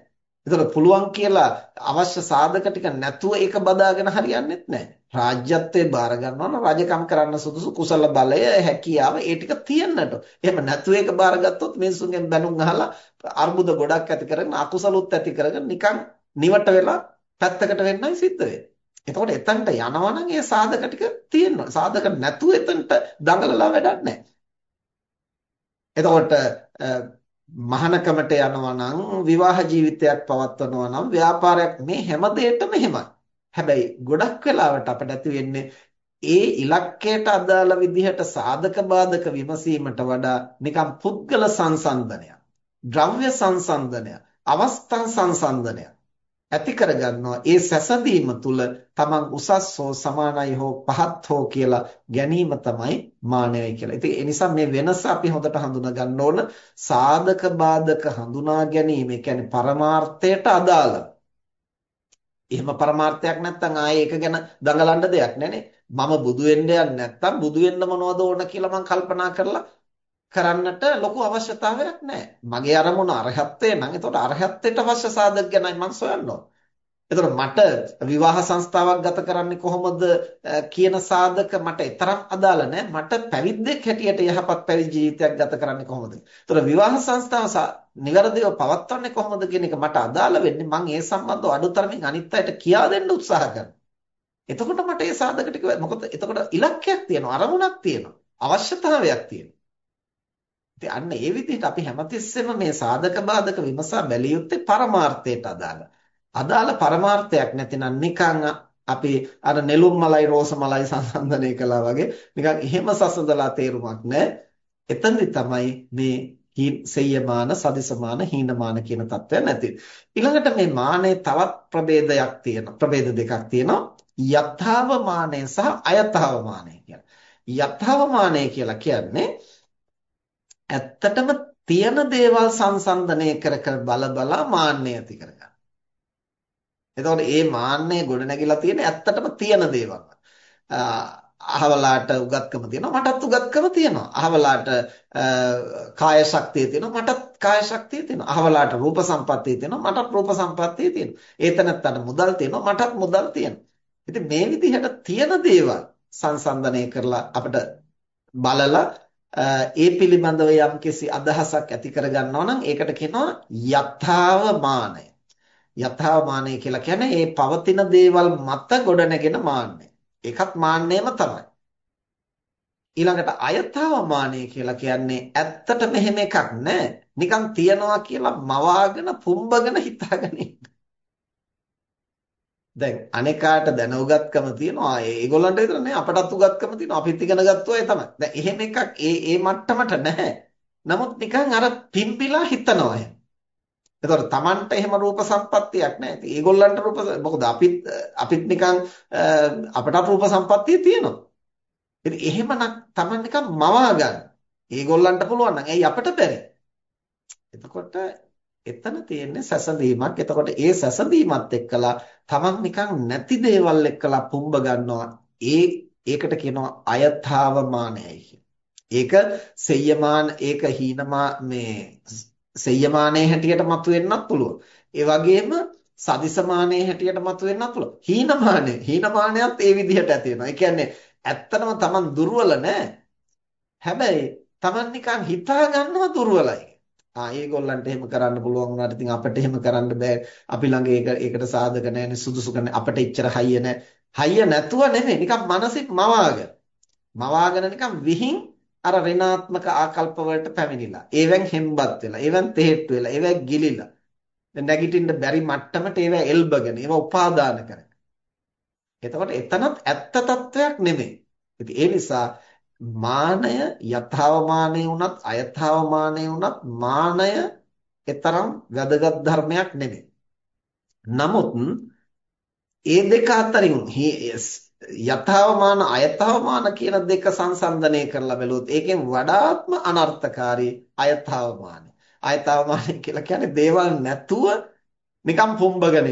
ඒතකොට පුළුවන් කියලා අවශ්‍ය සාධක ටික නැතුව ඒක බදාගෙන හරියන්නේත් නෑ. රාජ්‍යත්වයේ බාර ගන්නවා නම් රාජකම් කරන්න සුදුසු කුසල බලය හැකියාව ඒ ටික තියෙන්නට. එහෙම නැතුව ඒක බාරගත්තොත් මිනිසුන්ගෙන් බැනුම් අහලා අර්බුද ගොඩක් ඇති කරගෙන අකුසලුත් ඇති කරගෙන නිකන් නිවට වෙලා පැත්තකට වෙන්නයි සිද්ධ වෙන්නේ. එතකොට එතනට යනවා නම් ඒ සාධක ටික තියෙනවා. සාධක නැතුව එතනට දඟලලා වැඩක් නැහැ. එතකොට මහානකමට යනවා නම් විවාහ ජීවිතයක් පවත්වනවා නම් ව්‍යාපාරයක් මේ හැම දෙයකම එහෙමයි. හැබැයි ගොඩක් වෙලාවට අපිට ඇති වෙන්නේ ඒ ඉලක්කයට අදාළ විදිහට සාධක බාධක විමසීමට වඩා නිකම් පුද්ගල සංසන්දනයක්, ද්‍රව්‍ය සංසන්දනයක්, අවස්ථා සංසන්දනයක් ඇති කරගන්නවා ඒ සැසඳීම තුල තමන් උසස් හෝ සමානයි හෝ පහත් හෝ කියලා ගැනීම තමයි මානවයි කියලා. ඉතින් ඒ නිසා මේ වෙනස අපි හොඳට හඳුනා ගන්න ඕන සාධක බාධක හඳුනා ගැනීම. ඒ කියන්නේ පරමාර්ථයට අදාළ. එහෙම පරමාර්ථයක් නැත්නම් ආයේ ඒක ගැන දඟලන්න දෙයක් නැනේ. මම බුදු වෙන්න යන්නේ නැත්නම් බුදු වෙන්න මොනවද ඕන කියලා මම කල්පනා කරලා කරන්නට ලොකු අවශ්‍යතාවයක් නැහැ. මගේ අරමුණ අරහත්ත්වය නම් එතකොට අරහත්ත්වයට අවශ්‍ය සාධක ගැනයි මම සොයන්න ඕන. එතකොට මට විවාහ සංස්ථාවක් ගත කරන්නේ කොහොමද කියන සාධක මට තරම් අදාළ නැහැ. මට පැවිද්දෙක් හැටියට යහපත් පැවිදි ජීවිතයක් ගත කරන්නේ කොහොමද? එතකොට විවාහ සංස්ථාව නිවැරදිව පවත්වන්නේ කොහොමද කියන එක මට අදාළ වෙන්නේ මම ඒ සම්බන්ධව අඩුතරමින් අනිත් අයට කියා දෙන්න උත්සාහ කරනවා. එතකොට මට ඒ සාධක ටික මොකද එතකොට ඉලක්කයක් තියෙනවා, අරමුණක් තියෙනවා, අවශ්‍යතාවයක් තියෙනවා. ඉතින් අන්න ඒ විදිහට අපි හැමතිස්සෙම මේ සාධක බාධක විමසා බැලිය යුත්තේ පරමාර්ථයට අදාළ. අදාළ පරමාර්ථයක් නැතිනම් නිකන් අපි අර නෙළුම් මලයි රෝස මලයි සංසන්දනය කළා වගේ නිකන් එහෙම සසඳලා තේරුමක් නැහැ. එතනදි තමයි මේ සෙය්‍යමාන සදිසමාන හීනමාන කියන தත්වය නැති. ඊළඟට මේ මානයේ තවත් ප්‍රභේදයක් තියෙනවා. ප්‍රභේද දෙකක් තියෙනවා. යථාව මානය සහ අයථාව මානය කියලා. යථාව මානය කියලා කියන්නේ ඇත්තටම තියෙන දේවල් සංසන්දනය කර කර බල බලා මාන්නය ඇති කරගන්න. එතකොට මේ මාන්නය ගොඩ නැගිලා තියෙන්නේ ඇත්තටම තියෙන දේවල්. අහවලාට උගත්කම තියෙනවා මටත් උගත්කම තියෙනවා. අහවලාට කාය ශක්තිය තියෙනවා මටත් කාය ශක්තිය තියෙනවා. අහවලාට රූප සම්පත්තිය තියෙනවා මටත් රූප සම්පත්තිය තියෙනවා. ඒතනත්තට මුදල් තියෙනවා මටත් මුදල් තියෙනවා. ඉතින් මේ විදිහට තියෙන දේවල් සංසන්දනය කරලා අපිට බලලා ඒ පිළිබඳව යම්කිසි අදහසක් ඇති කරගන්නවා නම් ඒකට කියනවා යථාව මානය. යථාව මානය කියලා කියන්නේ මේ පවතින දේවල් මත ගොඩනැගෙන මාන්නය. ඒකත් මාන්නයම තමයි. ඊළඟට අයථාව මානය කියලා කියන්නේ ඇත්තට මෙහෙම එකක් නැහැ. නිකන් තියනවා කියලා මවාගෙන පුම්බගෙන හිතාගෙන දැන් අනේකාට දැන උගත්කම තියෙනවා. ඒගොල්ලන්ට විතර නේ අපටත් උගත්කම තියෙනවා. අපිත් ඉගෙන ගත්තා ඒ තමයි. දැන් එහෙම එකක් ඒ ඒ මට්ටමට නැහැ. නමුත් නිකන් අර පිම්පිලා හිතනවා එහෙම. එතකොට Tamanට එහෙම රූප සම්පත්තියක් නැහැ. ඉතින් ඒගොල්ලන්ට රූප මොකද අපිත් අපිත් නිකන් අපට රූප සම්පත්තිය තියෙනවා. ඉතින් එහෙමනම් Taman නිකන් මවා ගන්න. ඒගොල්ලන්ට පුළුවන් නම් ඇයි අපට බැරි? එතකොට එතන තියෙන්නේ සැසඳීමක්. එතකොට ඒ සැසඳීමත් එක්කලා Taman නිකන් නැති දේවල් එක්කලා පුම්බ ගන්නවා. ඒ ඒකට කියනවා අයථාවමානයයි ඒක සෙය්‍යමාන ඒක හීනමා මේ සෙය්‍යමානයේ හැටියට මතුවෙන්නත් පුළුවන්. ඒ වගේම සදිසමානයේ හැටියට මතුවෙන්නත් පුළුවන්. හීනමානය හීනමානයත් ඒ විදිහට ඇති වෙනවා. ඒ කියන්නේ ඇත්තටම Taman දුර්වල නෑ. හැබැයි Taman නිකන් හිතා ගන්නවා දුර්වලයි. ආ ඒගොල්ලන්ට එහෙම කරන්න පුළුවන් වුණාට ඉතින් අපිට එහෙම කරන්න බෑ. අපි ළඟ ඒක ඒකට සාධක නැහැනේ සුදුසුක නැහැ. අපිට එච්චර හයිය නැහැ. හයිය නැතුව නෙමෙයි නිකන් මානසික මවාගෙන. මවාගෙන නිකන් විහිං අර ඍණාත්මක ආකල්ප වලට පැමිණිලා. ඒවෙන් හෙම්බත් වෙලා, ඒවෙන් තෙහෙට්ටු වෙලා, ඒවෙන් ගිලිලා. දැන් නැගිටින්න බැරි මට්ටමට ඒවා එල්බගෙන, ඒවා උපාදාන කරගෙන. එතකොට එතනත් ඇත්ත తත්වයක් නෙමෙයි. ඉතින් ඒ නිසා මානය යථාව මානය වුණත් අයථාව මානය වුණත් මානය තරම් වැදගත් ධර්මයක් නෙමෙයි. නමුත් ඒ දෙක අතරින් යථාවමාන අයථාවමාන කියන දෙක සංසන්දනය කරලා බැලුවොත් ඒකෙන් වඩාත්ම අනර්ථකාරී අයථාවමානයි. අයථාවමානයි කියලා කියන්නේ දේවල් නැතුව නිකම් පුම්බගෙන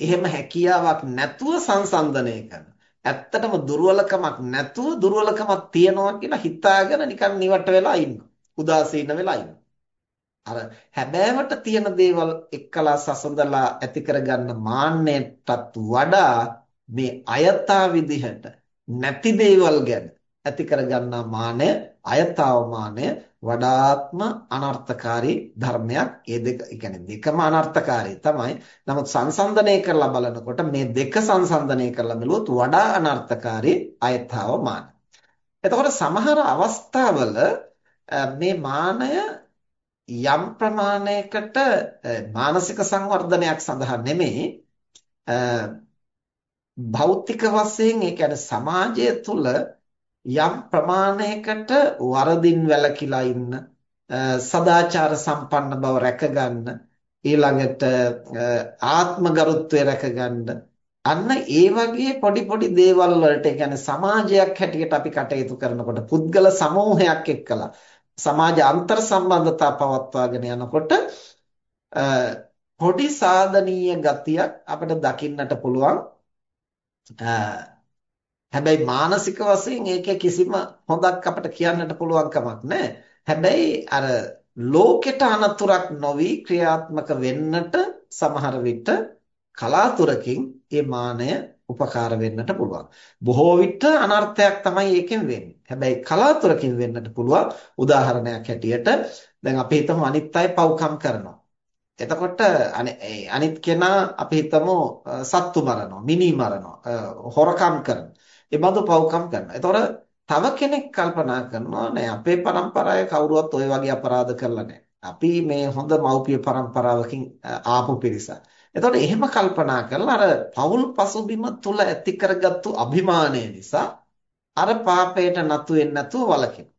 එහෙම හැකියාවක් නැතුව සංසන්දනය කරන. ඇත්තටම දුර්වලකමක් නැතුව දුර්වලකමක් තියනවා කියලා හිතාගෙන නිකන් නිවට වෙලා ඉන්නවා. උදාසීන වෙලා ඉන්නවා. අර හැබෑවට තියෙන දේවල් එක්කලා සසඳලා ඇති කරගන්න මාන්නයටත් වඩා මේ අයථා විදිහට නැති දේවල් ගැන ඇති කරගන්නා මානය අයථාව මානය වඩාත්ම අනර්ථකාරී ධර්මයක්. ඒ දෙක කියන්නේ දෙකම අනර්ථකාරී තමයි. නමුත් සංසන්දනය කරලා බලනකොට මේ දෙක සංසන්දනය කරලා බලුවොත් වඩා අනර්ථකාරී අයථාව මාන. එතකොට සමහර අවස්ථාවල මේ මානය යම් ප්‍රමාණයකට මානසික සංවර්ධනයක් සඳහා නෙමෙයි භෞතික වශයෙන් ඒ කියන්නේ සමාජය තුළ යම් ප්‍රමාණයකට වරදින් වැළකීලා ඉන්න සදාචාර සම්පන්න බව රැකගන්න ඊළඟට ආත්මගරුත්වය රැකගන්න අන්න ඒ වගේ පොඩි පොඩි දේවල් වලට ඒ කියන්නේ සමාජයක් හැටියට අපි කටයුතු කරනකොට පුද්ගල සමූහයක් එක්කලා සමාජ අන්තර් සම්බන්ධතා පවත්වාගෙන යනකොට පොඩි සාධනීය ගතියක් අපිට දකින්නට පුළුවන්. හැබැයි මානසික වශයෙන් ඒකේ කිසිම හොඳක් අපිට කියන්නට පුළුවන් කමක් නැහැ. හැබැයි අර ලෝකෙට අනතුරක් නොවි ක්‍රියාත්මක වෙන්නට සමහර විට කලාතුරකින් මේ මානය උපකාර වෙන්නට පුළුවන්. බොහෝ විට අනර්ථයක් තමයි ඒකෙන් වෙන්නේ. හැබැයි කලාතුරකින් වෙන්නට පුළුවන්. උදාහරණයක් හැටියට දැන් අපි හිතමු අනිත් අය පව්කම් කරනවා. එතකොට අනිත් කෙනා අපි හිතමු සත්තු මරනවා, මිනි මරනවා, හොරකම් කරනවා. ඒ බඳු පව්කම් කරනවා. ඒතොර තව කෙනෙක් කල්පනා කරනවා නෑ අපේ પરම්පරාවේ කවුරුවත් ওই වගේ අපරාධ කරලා නෑ. අපි මේ හොඳ මව්පිය પરම්පරාවකින් ආපු පිරිසක්. එතකොට එහෙම කල්පනා කරලා අර පවුල් පසුබිම තුල ඇති කරගත්තු අභිමානය නිසා අර පාපයට නතු වෙන්නේ නැතුව වළකිනවා.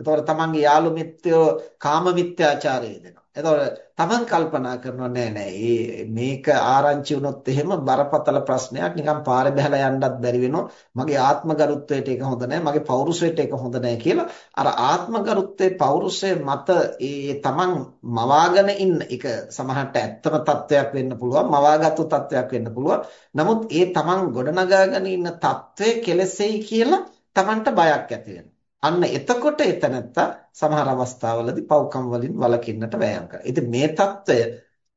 එතකොට තමන්ගේ යාළු මිත්‍රයෝ කාම මිත්‍යාචාරය දෙනවා. එතකොට තමන් කල්පනා කරනවා නෑ නෑ මේක ආරංචි වුණොත් එහෙම බරපතල ප්‍රශ්නයක් නිකන් පාරේ බහලා යන්නත් බැරි වෙනවා. මගේ ආත්මගරුත්වයට ඒක හොඳ නෑ. මගේ පෞරුෂයට ඒක හොඳ නෑ කියලා අර ආත්මගරුත්වයේ පෞරුෂය මත ඒ තමන් මවාගෙන ඉන්න ඒක සමහරට ඇත්තම තත්වයක් වෙන්න පුළුවන්. මවාගත්තු තත්වයක් වෙන්න පුළුවන්. නමුත් ඒ තමන් ගොඩනගාගෙන ඉන්න తත්වයේ කෙලෙසෙයි කියලා තමන්ට බයක් ඇති වෙනවා. අන්න එතකොට එතනත්ත සමහර අවස්ථාවලදී පව්කම් වලින් වළකින්නට වෑයම් කරනවා. ඉතින් මේ తত্ত্বය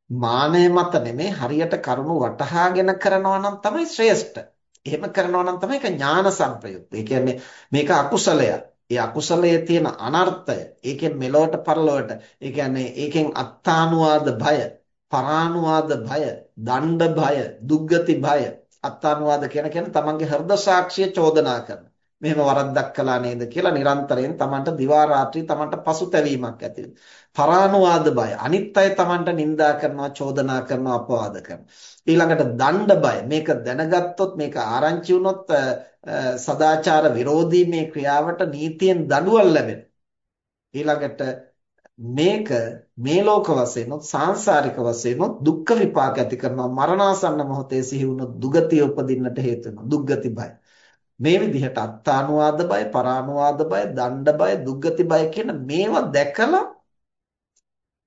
මානය මත නෙමේ හරියට කරුණු වටහාගෙන කරනවා නම් තමයි ශ්‍රේෂ්ඨ. එහෙම කරනවා නම් තමයි ඒක ඥාන සංප්‍රයුක්ත. ඒ කියන්නේ මේක අකුසලයක්. ඒ අකුසලයේ තියෙන අනර්ථය ඒකෙන් මෙලොවට පරලොවට ඒ කියන්නේ ඒකෙන් අත්තානුවාද භය පරානුවාද භය දණ්ඩ භය දුක්ගති භය අත්තානුවාද කියන කියන්නේ තමන්ගේ හෘද සාක්ෂිය චෝදනා කරන මෙහෙම වරද්දක් කළා නේද කියලා නිරන්තරයෙන් Tamanට දිවා රාත්‍රී Tamanට පසුතැවීමක් ඇති පරානුවාද බය. අනිත් අය Tamanට නිඳා කරනවා චෝදනා කරනවා අපවාද කරනවා. ඊළඟට දණ්ඩ බය. මේක දැනගත්තොත් මේක ආරංචි වුණොත් සදාචාර විරෝධී මේ ක්‍රියාවට නීතියෙන් දඬුවම් ලැබෙන ඊළඟට මේක මේ ලෝක වශයෙන් සාංශාරික වශයෙන් දුක්ඛ විපාක ඇති කරනවා. මරණාසන්න මොහොතේ සිහි වුණොත් දුගතිය උපදින්නට හේතු වෙනවා. දුක්ගති බය. මේ විදිහට අත්තානුවාද බය, පරානුවාද බය, දණ්ඩ බය, දුක්ගති බය කියන මේවා දැකලා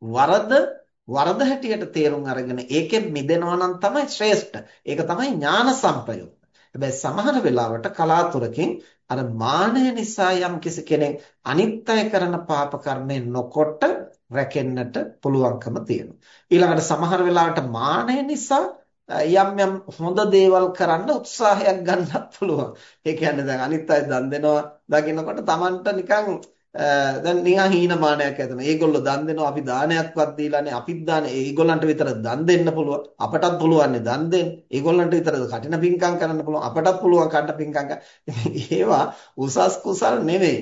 වරද වරද හැටියට තේරුම් අරගෙන ඒකෙන් මිදෙනවා නම් තමයි ශ්‍රේෂ්ඨ. ඒක තමයි ඥාන සංප්‍රයුක්ත. හැබැයි සමහර වෙලාවට කලාතුරකින් අර මානය නිසා යම් කිසි කෙනෙක් අනිත්‍ය කරන පාප කර්මය නොකොට රැකෙන්නට පුළුවන්කම තියෙනවා. ඊළඟට සමහර වෙලාවට මානය නිසා යම් යම් හොඳ දේවල් කරන්න උත්සාහයක් ගන්නත් පුළුවන්. ඒ කියන්නේ දැන් අනිත් අය දන් දෙනවා දකින්නකොට Tamanට නිකන් දැන් නිකන් හීනමානයක් ඇතිවෙනවා. ඒගොල්ලෝ දන් දෙනවා අපි දානයක්වත් දීලානේ අපිත් දානේ ඒගොල්ලන්ට විතර දන් දෙන්න පුළුවන්. අපටත් පුළුවන් දන් දෙන්න. ඒගොල්ලන්ට විතර කටින පිංකම් කරන්න පුළුවන්. අපටත් පුළුවන් කන්න පිංකම් ඒවා උසස් කුසල් නෙවෙයි.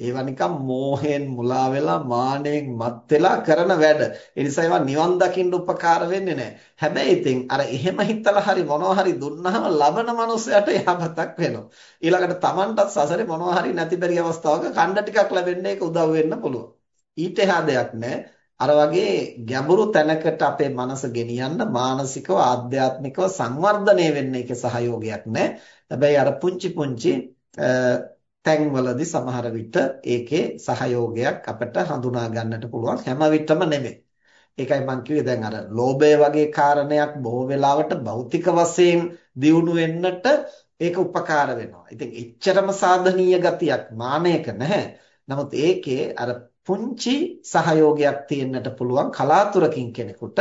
ඒවා නිකන් මෝහයෙන් මුලා වෙලා මානෙන් මත් වෙලා කරන වැඩ. ඒ නිසා ඒවා නිවන් දකින්න උපකාර වෙන්නේ නැහැ. හැබැයි ඉතින් අර එහෙම හිතලා හරි මොනවා හරි දුන්නාම ලබන මනුස්සයට යහපතක් වෙනවා. ඊළඟට Tamanටත් සසරේ මොනවා හරි නැති බැරි අවස්ථාවක කණ්ඩ ටිකක් ලැබෙන්න ඒක උදව් වෙන්න පුළුවන්. ඊට එහා දෙයක් නැහැ. අර වගේ ගැඹුරු තැනකට අපේ මනස ගෙනියන්න මානසිකව ආධ්‍යාත්මිකව සංවර්ධනය වෙන්න ඒකේ සහයෝගයක් නැහැ. හැබැයි අර පුංචි පුංචි තැන්වලදී සමහර විට ඒකේ සහයෝගයක් අපිට හඳුනා ගන්නට පුළුවන් හැම විටම නෙමෙයි. ඒකයි මම කිව්වේ දැන් අර ලෝභය වගේ කාරණයක් බොහෝ වෙලාවට භෞතික වශයෙන් දියුණු වෙන්නට ඒක උපකාර වෙනවා. ඉතින් එච්චරම සාධනීය ගතියක් මානයක නැහැ. නමුත් ඒකේ අර පුංචි සහයෝගයක් තියෙන්නට පුළුවන් කලාතුරකින් කෙනෙකුට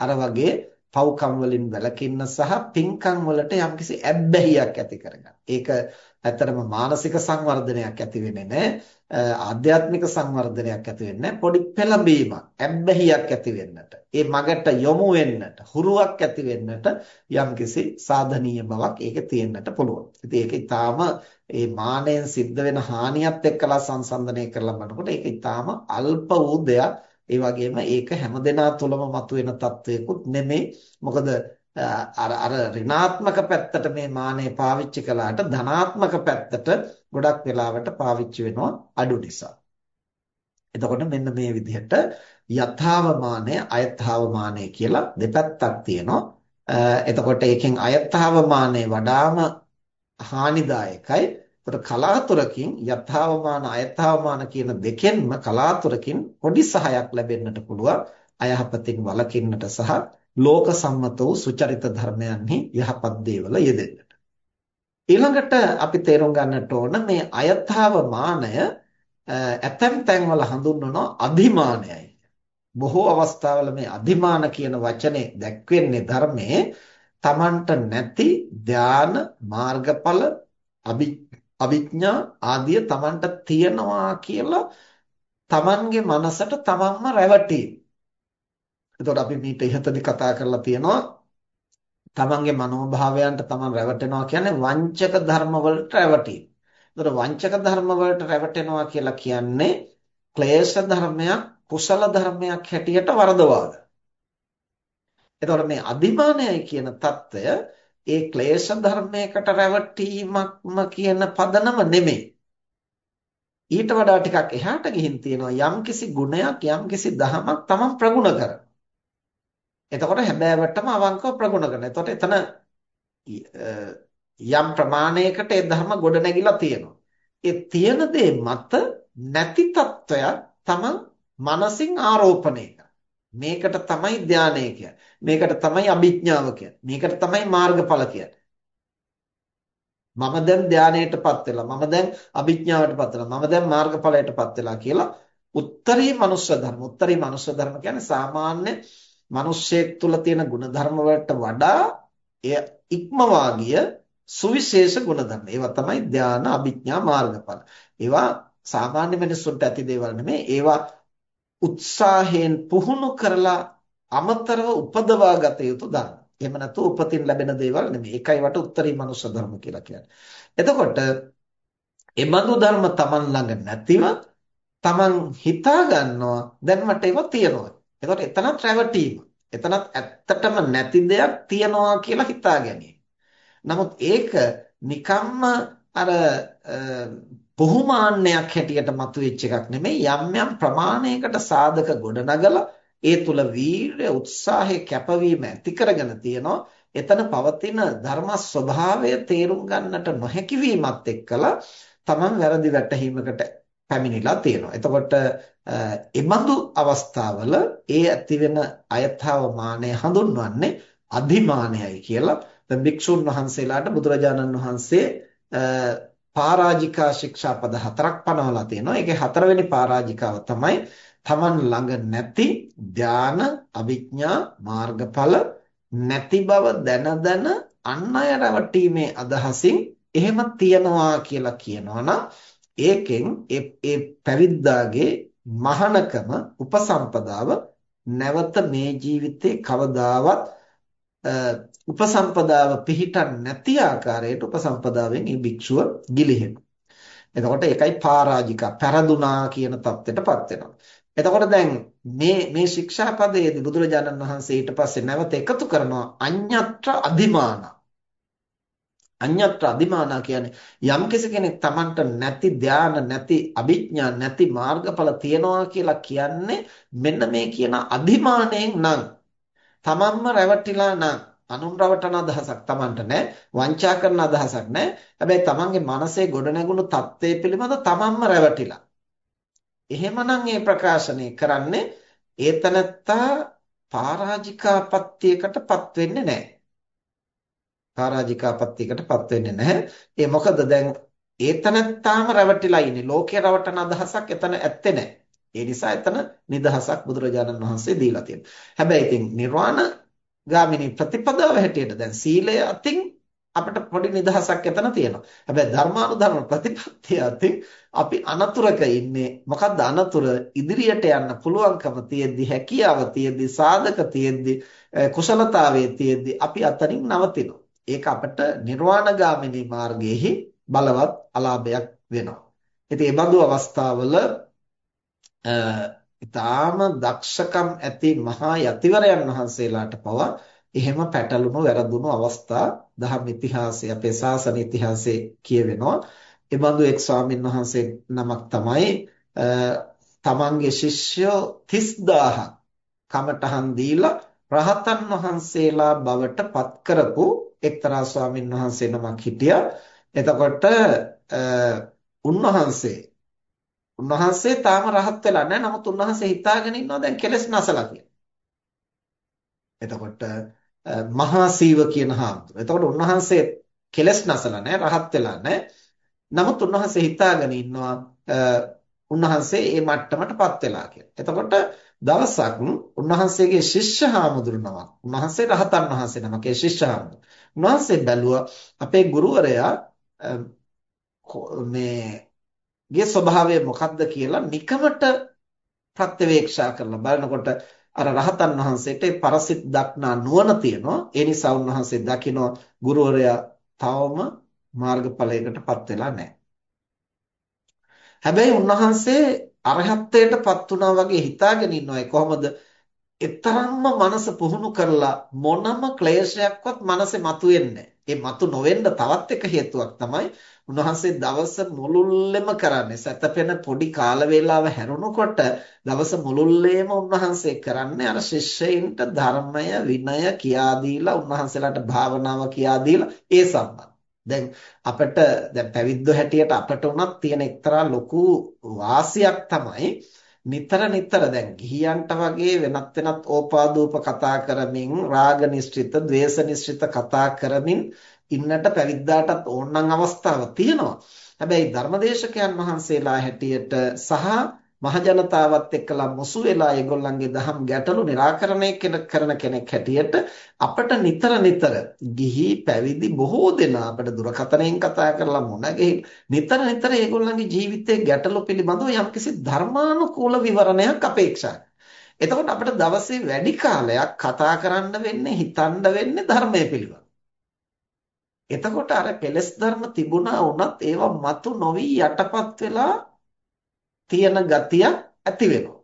අර වගේ පව්කම් වලින් වැළකෙන්න සහ පින්කම් වලට යම්කිසි ඇබ්බැහියක් ඇති කරගන්න. ඒක ඇත්තටම මානසික සංවර්ධනයක් ඇති වෙන්නේ නැහැ. ආධ්‍යාත්මික සංවර්ධනයක් ඇති වෙන්නේ පොඩි පෙළඹීමක්, ඇබ්බැහියක් ඇති වෙන්නට. ඒ මගට යොමු වෙන්නට, හුරුවක් ඇති වෙන්නට යම්කිසි සාධනීය බවක් ඒකේ තියෙන්නට පුළුවන්. ඉතින් ඒක ඊටාම ඒ මානයෙන් සිද්ධ වෙන හානියත් එක්කලා සංසන්දනය කරලා බලනකොට ඒක ඊටාම අල්ප වූ දෙයක්. ඒ වගේම ඒක හැමදෙනා තුළම මතුවෙන තත්වයකුත් නෙමෙයි. මොකද අර අර ඍණාත්මක පැත්තට මේ මානෙ පාවිච්චි කළාට ධනාත්මක පැත්තට ගොඩක් වෙලාවට පාවිච්චි වෙනවා අඩු නිසා. එතකොට මෙන්න මේ විදිහට යථාවමානය අයථාවමානය කියලා දෙපැත්තක් තියෙනවා. එතකොට ඒකෙන් අයථාවමානය වඩාම හානිදායකයි. එතකොට කලාතුරකින් යථාවමාන අයථාවමාන කියන දෙකෙන්ම කලාතුරකින් පොඩි සහයක් ලැබෙන්නට පුළුවන්. අයහපතින් වළකින්නට සහ ලෝක සම්මත වූ සුචරිත ධර්මයන්හි යහපත් දේවල යෙදෙන්නට. ඊළඟට අපි තේරුම් ගන්නට ඕන මේ අයථාව මානය ඇතැම් තැන්වල හඳුන්වනවා අධිමානයයි. බොහෝ අවස්ථාවල මේ අධිමාන කියන වචනේ දැක්වෙන්නේ ධර්මයේ තමන්ට නැති ධාන මාර්ගඵල අභිඥා ආදිය තමන්ට තියනවා කියලා තමන්ගේ මනසට තමන්ම රැවටීම. එතකොට අපි මීට ඉහතදී කතා කරලා තියෙනවා තමන්ගේ මනෝභාවයන්ට තමන් රැවටෙනවා කියන්නේ වංචක ධර්ම වලට රැවටීම. එතකොට වංචක ධර්ම වලට රැවටෙනවා කියලා කියන්නේ ක්ලේශ ධර්මයක් කුසල ධර්මයක් හැටියට වරදවාගන්න. එතකොට මේ අදිමානයයි කියන தত্ত্বය ඒ ක්ලේශ ධර්මයකට රැවටීමක්ම කියන පදනම නෙමෙයි. ඊට වඩා ටිකක් එහාට ගිහින් තියෙනවා යම්කිසි ගුණයක් යම්කිසි දහමක් තමන් ප්‍රගුණ කරනවා. එතකොට හැබෑවටම අවංකව ප්‍රගුණ කරනවා. එතකොට එතන යම් ප්‍රමාණයකට ඒ ධර්ම ගොඩ නැගිලා තියෙනවා. ඒ තියෙන දේ මත නැති తত্ত্বයක් තමන් මනසින් ආරෝපණය මේකට තමයි ධානය මේකට තමයි අභිඥාව මේකට තමයි මාර්ගඵල මම දැන් ධානයටපත් වෙලා මම දැන් අභිඥාවටපත් වෙලා මම දැන් මාර්ගඵලයටපත් වෙලා කියලා උත්තරී මනුෂ්‍ය ධර්ම. උත්තරී මනුෂ්‍ය ධර්ම කියන්නේ සාමාන්‍ය මිනිස්සෙක් තුල තියෙන ಗುಣධර්ම වලට වඩා එය ඉක්මවා ගිය සුවිශේෂ ගුණධර්ම. ඒවා තමයි ධාන, අභිඥා, මාර්ගඵල. ඒවා සාමාන්‍ය මිනිස්සුන්ට ඇති දේවල් නෙමෙයි. ඒවා උත්සාහයෙන් පුහුණු කරලා අමතරව උපදවා ගත යුතු ධර්ම. එහෙම නැතු උපතින් ලැබෙන දේවල් නෙමෙයි. ඒකයි වට උත්තරී මනුෂ්‍ය ධර්ම කියලා කියන්නේ. එතකොට ඒ බඳු ධර්ම Taman ළඟ නැතිව Taman හිතා ගන්නවා දැන් මට ඒවා තියෙනවා. එතකොට එතනත් රැවටීම. එතනත් ඇත්තටම නැති දෙයක් තියනවා කියලා හිතා ගැනීම. නමුත් ඒක නිකම්ම අර පුහුමාන්නයක් හැටියට මතුවෙච්ච එකක් නෙමෙයි යම් යම් ප්‍රමාණයකට සාධක ගොඩනගලා ඒ තුල වීරය උත්සාහය කැපවීම ඇති කරගෙන තියෙනවා එතන පවතින ධර්ම ස්වභාවය තේරුම් ගන්නට නොහැකි වීමත් එක්කලා Taman වැරදි වැටහීමකට පැමිණිලා තියෙනවා. එතකොට එබඳු අවස්ථාවල ඒ ඇතිවෙන අයථාව මානය හඳුන්වන්නේ අධිමානයයි කියලා. දැන් භික්ෂුන් වහන්සේලාට බුදුරජාණන් වහන්සේ පරාජිකා ශික්ෂාපද හතරක් පනවලා තියෙනවා. ඒකේ හතරවෙනි පරාජිකාව තමයි තමන් ළඟ නැති ධාන, අවිඥා, මාර්ගඵල නැති බව දැන දැන අන් අය රැවටීමේ අදහසින් එහෙම තියනවා කියලා කියනවනම් ඒකෙන් ඒ පැවිද්දාගේ මහානකම උපසම්පදාව නැවත මේ ජීවිතේ කවදාවත් උපසම්පදාව පිහිටන් නැති ආකාරයට උපසම්පදාවෙන් මේ භික්ෂුව ගිලිහෙනවා. එතකොට ඒකයි පරාජිකා පෙරදුනා කියන தත්ත්වයටපත් වෙනවා. එතකොට දැන් මේ මේ ශික්ෂාපදයේදී බුදුරජාණන් වහන්සේ ඊට පස්සේ නැවත එකතු කරනවා අඤ්ඤත්‍ර අධිමාන. අඤ්ඤත්‍ර අධිමාන කියන්නේ යම් කෙනෙක් Tamanට නැති ධාන නැති අභිඥා නැති මාර්ගඵල තියනවා කියලා කියන්නේ මෙන්න මේ කියන අධිමාණයෙන් නම්. තමන්ම රැවටිලා නම්. අනුන් රවටන අදහසක් තමන්ට නැහැ වංචා කරන අදහසක් නැහැ හැබැයි තමන්ගේ මනසේ ගොඩනැගුණු தත්ත්වය පිළිබඳ තමන්ම රැවටිලා. එහෙමනම් මේ ප්‍රකාශනය කරන්නේ ඒතනත්තා පරාජිකාපත්‍යයකටපත් වෙන්නේ නැහැ පරාජිකාපත්‍යයකටපත් වෙන්නේ නැහැ ඒ මොකද දැන් ඒතනත්තාම රැවටිලා ඉන්නේ ලෝකේ රවටන අදහසක් එතන ඇත්තේ නැහැ ඒ නිසා එතන නිදහසක් බුදුරජාණන් වහන්සේ දීලා තියෙනවා. හැබැයි ඉතින් නිර්වාණ ගාමිනී ප්‍රතිපදාව හැටියට දැන් සීලය අතින් අපිට පොඩි නිදහසක් එතන තියෙනවා. හැබැයි ධර්මානුධර්ම ප්‍රතිපත්තිය අතින් අපි අනතුරක ඉන්නේ. මොකද්ද අනතුර? ඉදිරියට යන්න පුළුවන්කම තියෙද්දි හැකියාව තියෙද්දි සාධක තියෙද්දි කුසලතාවයේ තියෙද්දි අපි අතනින් නවතිනවා. ඒක අපට නිර්වාණගාමිනී මාර්ගයේහි බලවත් අලාභයක් වෙනවා. ඉතින් මේ බඳු අවස්ථාවල ඊටාම දක්ෂකම් ඇති මහා යතිවරයන් වහන්සේලාට පවා එහෙම පැටළුණු වැරදුණු අවස්ථා දහම් ඉතිහාසයේ අපේ ශාසන ඉතිහාසයේ කියවෙනවා. ඒ බඳු එක් ස්වාමීන් වහන්සේ නමක් තමයි තමන්ගේ ශිෂ්‍යෝ 30000ක් කමටහන් දීලා රහතන් වහන්සේලා බවට පත් කරපු එක්තරා ස්වාමීන් වහන්සේ නමක් හිටියා. එතකොට උන්වහන්සේ උන්වහන්සේ තාම රහත් වෙලා නැහැ. නමුත් උන්වහන්සේ හිතාගෙන ඉන්නවා දැන් කෙලස් නැසලා කියලා. එතකොට මහා සීව කියන හාමුදුරුවෝ. එතකොට උන්වහන්සේ කෙලස් නැසලා නැහැ, රහත් වෙලා නැහැ. නමුත් උන්වහන්සේ හිතාගෙන ඉන්නවා උන්වහන්සේ මේ මට්ටමටපත් වෙලා කියලා. එතකොට දවසක් උන්වහන්සේගේ ශිෂ්‍ය හාමුදුරුවෝ උන්වහන්සේ රහතන් වහන්සේ නමක් ඒ ශිෂ්‍ය හාමුදුරුවෝ. උන්වහන්සේ බැලුවා අපේ ගුරුවරයා මේ ගේ ස්වභාවය මොකක්ද කියලා නිකමට ප්‍රත්‍යවේක්ෂා කරලා බලනකොට අර රහතන් වහන්සේට පරසිට දක්නා නුවණ තියෙනවා. ඒ නිසා උන්වහන්සේ දකිනවා ගුරුවරයා තවම මාර්ගඵලයකටපත් වෙලා නැහැ. හැබැයි උන්වහන්සේ අරහත්ත්වයටපත් වුණා වගේ හිතාගෙන ඉන්නවා. ඒ කොහොමද? එතරම්ම මනස පුහුණු කරලා මොනම ක්ලේශයක්වත් මනසේ මතුවෙන්නේ ඒ මතු නොවෙන්න තවත් එක හේතුවක් තමයි උන්වහන්සේ දවස මුළුල්ලෙම කරන්නේ සැතපෙන පොඩි කාල වේලාව හැරුණකොට දවස මුළුල්ලේම උන්වහන්සේ කරන්නේ අර ශිෂ්‍යයින්ට ධර්මය විනය කියා දීලා උන්වහන්සේලාට භාවනාව කියා දීලා ඒ සම්බන්ධ දැන් අපිට දැන් පැවිද්දෝ හැටියට අපට උනත් තියෙන එක්තරා ලොකු වාසියක් තමයි නිතර නිතර දැන් ගිහියන්ට වගේ වෙනත් වෙනත් ඕපාදූප කතා කරමින් රාග නිශ්චිත, ద్వේෂ නිශ්චිත කතා කරමින් ඉන්නට පැවිද්දාටත් ඕනනම් අවස්ථාවක් තියෙනවා. හැබැයි ධර්මදේශකයන් වහන්සේලා හැටියට සහ මහජනතාවත් එක්කලා මුසු වෙලා ඒගොල්ලන්ගේ දහම් ගැටලු निराකරණය කරන කෙනෙක් හැටියට අපට නිතර නිතර ගිහි පැවිදි බොහෝ දෙනා අපට දුරකථනයෙන් කතා කරලා මුණ නිතර නිතර ඒගොල්ලන්ගේ ජීවිතයේ ගැටලු පිළිබඳව යම්කිසි ධර්මානුකූල විවරණයක් අපේක්ෂා එතකොට අපිට දවසේ වැඩි කාලයක් කතා කරන්න වෙන්නේ හිතන්න වෙන්නේ ධර්මයේ පිළිබඳව. එතකොට අර කෙලස් ධර්ම තිබුණා වුණත් ඒවා මතු නොවි යටපත් වෙලා තියෙන ගතිය ඇති වෙනවා.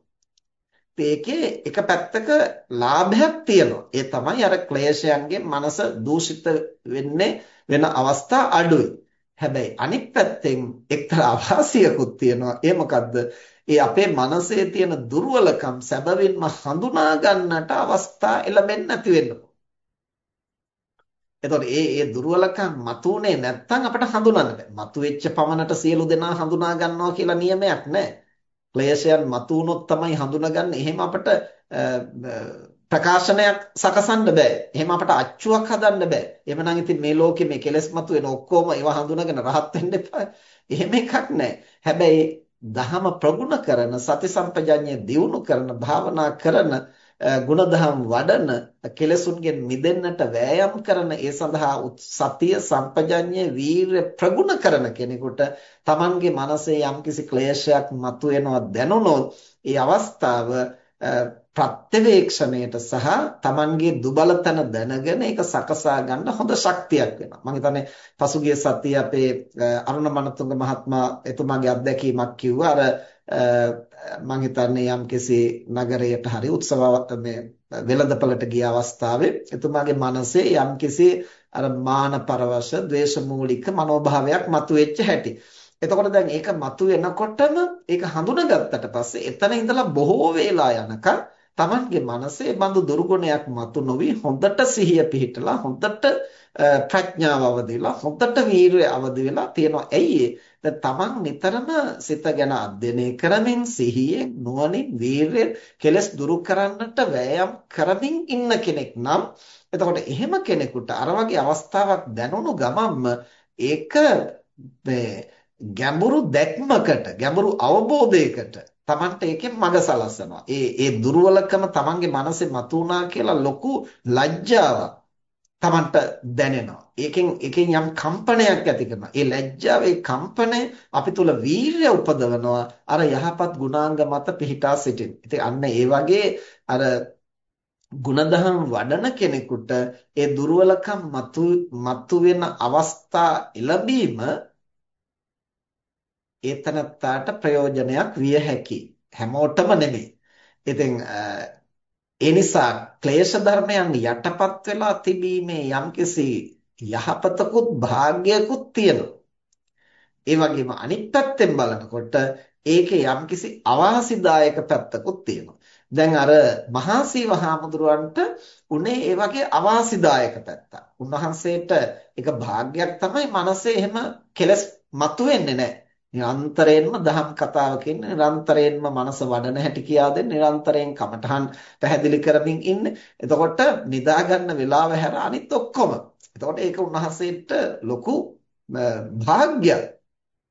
ඒකේ එක පැත්තක ලාභයක් තියෙනවා. ඒ තමයි අර ක්ලේශයන්ගේ මනස දූෂිත වෙන්නේ වෙන අවස්ථා අඩුයි. හැබැයි අනිත් පැත්තෙන් එක්තරා අවාසියකුත් තියෙනවා. ඒ මොකද්ද? ඒ අපේ මනසේ තියෙන දුර්වලකම් සැබවින්ම හඳුනා ගන්නට අවස්ථා එළඹෙන්නේ නැති වෙනවා. එතකොට ඒ ඒ දුර්වලකම් මතුනේ නැත්නම් අපිට හඳුනන්න බෑ. මතුවෙච්ච පමණට සියලු දෙනා හඳුනා ගන්නවා කියලා නියමයක් නැහැ. ක්ලේශයන් මතුනොත් තමයි හඳුනගන්නේ. එහෙම අපිට ප්‍රකාශනයක් සකසන්න බෑ. එහෙම අපට අච්චුවක් හදන්න බෑ. එහෙමනම් ඉතින් මේ ලෝකේ මේ කෙලෙස් මතුවෙන ඔක්කොම ඒවා හඳුනගෙන රහත් වෙන්න එපා. එහෙම එකක් නැහැ. හැබැයි දහම ප්‍රගුණ කරන සති සම්පජඤ්ඤය දියුණු කරන භාවනා කරන ගුණධම් වඩන කෙලසුන්ගෙන් මිදෙන්නට වෑයම් කරන ඒ සඳහා සතිය සම්පජඤ්ඤය වීරය ප්‍රගුණ කරන කෙනෙකුට Tamanගේ මනසේ යම්කිසි ක්ලේශයක් මතුවෙනවා දැනුණොත් ඒ අවස්ථාව ප්‍රත්‍යවේක්ෂණයට සහ Tamanගේ දුබලතන දැනගෙන ඒක සකසා ගන්න හොඳ ශක්තියක් වෙනවා. මම හිතන්නේ පසුගිය සතියේ අපේ අරුණ මනතුංග මහත්මයා එතුමාගේ අත්දැකීමක් කිව්වා අර මම හිතන්නේ යම්කිසි නගරයට හරි උත්සව මේ වෙළඳපළට ගිය අවස්ථාවේ එතුමාගේ මනසේ යම්කිසි අර මාන පරවශ ද්වේෂමූලික මනෝභාවයක් මතුවෙච්ච හැටි. එතකොට දැන් ඒක මතුවෙනකොටම ඒක හඳුනාගත්තට පස්සේ එතන ඉඳලා බොහෝ වේලා යනකම් Tamanගේ මනසේ බඳු දුර්ගුණයක් මතු නොවි හොඳට සිහිය පිහිටලා හොඳට ප්‍රඥාව අවදිලා හොඳට වීරිය අවදි වෙලා තියෙනවා. ඇයි දැන් Taman නිතරම සිත ගැන අධ්‍යයනය කරමින් සිහියෙන් නුවණින් වීරිය කෙලස් දුරු කරන්නට වෑයම් කරමින් ඉන්න කෙනෙක් නම් එතකොට එහෙම කෙනෙකුට අර වගේ අවස්ථාවක් දැනුණු ගමන්ම ඒක ගැඹුරු දැක්මකට ගැඹුරු අවබෝධයකට Tamante ඒකෙන් මඟ සලසනවා. ඒ ඒ දුර්වලකම Tamange මනසේ මතුණා කියලා ලොකු ලැජ්ජාවක් Tamanta දැනෙනවා. ඒකෙන් ඒකෙන් යම් කම්පනයක් ඇති කරනවා. ඒ ලැජ්ජාව ඒ කම්පනය අපි තුල වීරිය උපදවනවා. අර යහපත් ගුණාංග මත පිහිටා සිටින්. ඉතින් අන්න ඒ වගේ අර ගුණධම් වඩන කෙනෙකුට ඒ දුර්වලකම් මතු මතු වෙන අවස්ථා එළඹීම ඒ තනත්තාට ප්‍රයෝජනයක් විය හැකි. හැමෝටම නෙමෙයි. ඉතින් ඒ නිසා ක්ලේශ ධර්මයන් යටපත් වෙලා තිබීමේ යම්කිසි යහපතකුත් භාග්යකුත් තියෙනවා. ඒ වගේම අනිත් පැත්තෙන් බලනකොට ඒකේ යම්කිසි අවාසිදායක පැත්තකුත් තියෙනවා. දැන් අර මහා සීව හාමුදුරුවන්ට උනේ ඒ වගේ අවාසිදායක පැත්තක්. උන්වහන්සේට ඒක භාග්යක් තමයි මනසේ එහෙම කෙලස් මතුවෙන්නේ නැහැ. නිරන්තරයෙන්ම දහම් කතාවකින් නිරන්තරයෙන්ම මනස වඩන හැටි කියා දෙන්න නිරන්තරයෙන් කමඨහන් පැහැදිලි කරමින් ඉන්න. එතකොට නිදා ගන්න වෙලාව හැර අනිත් ඔක්කොම. එතකොට ඒක උන්වහන්සේට ලොකු භාග්යක්.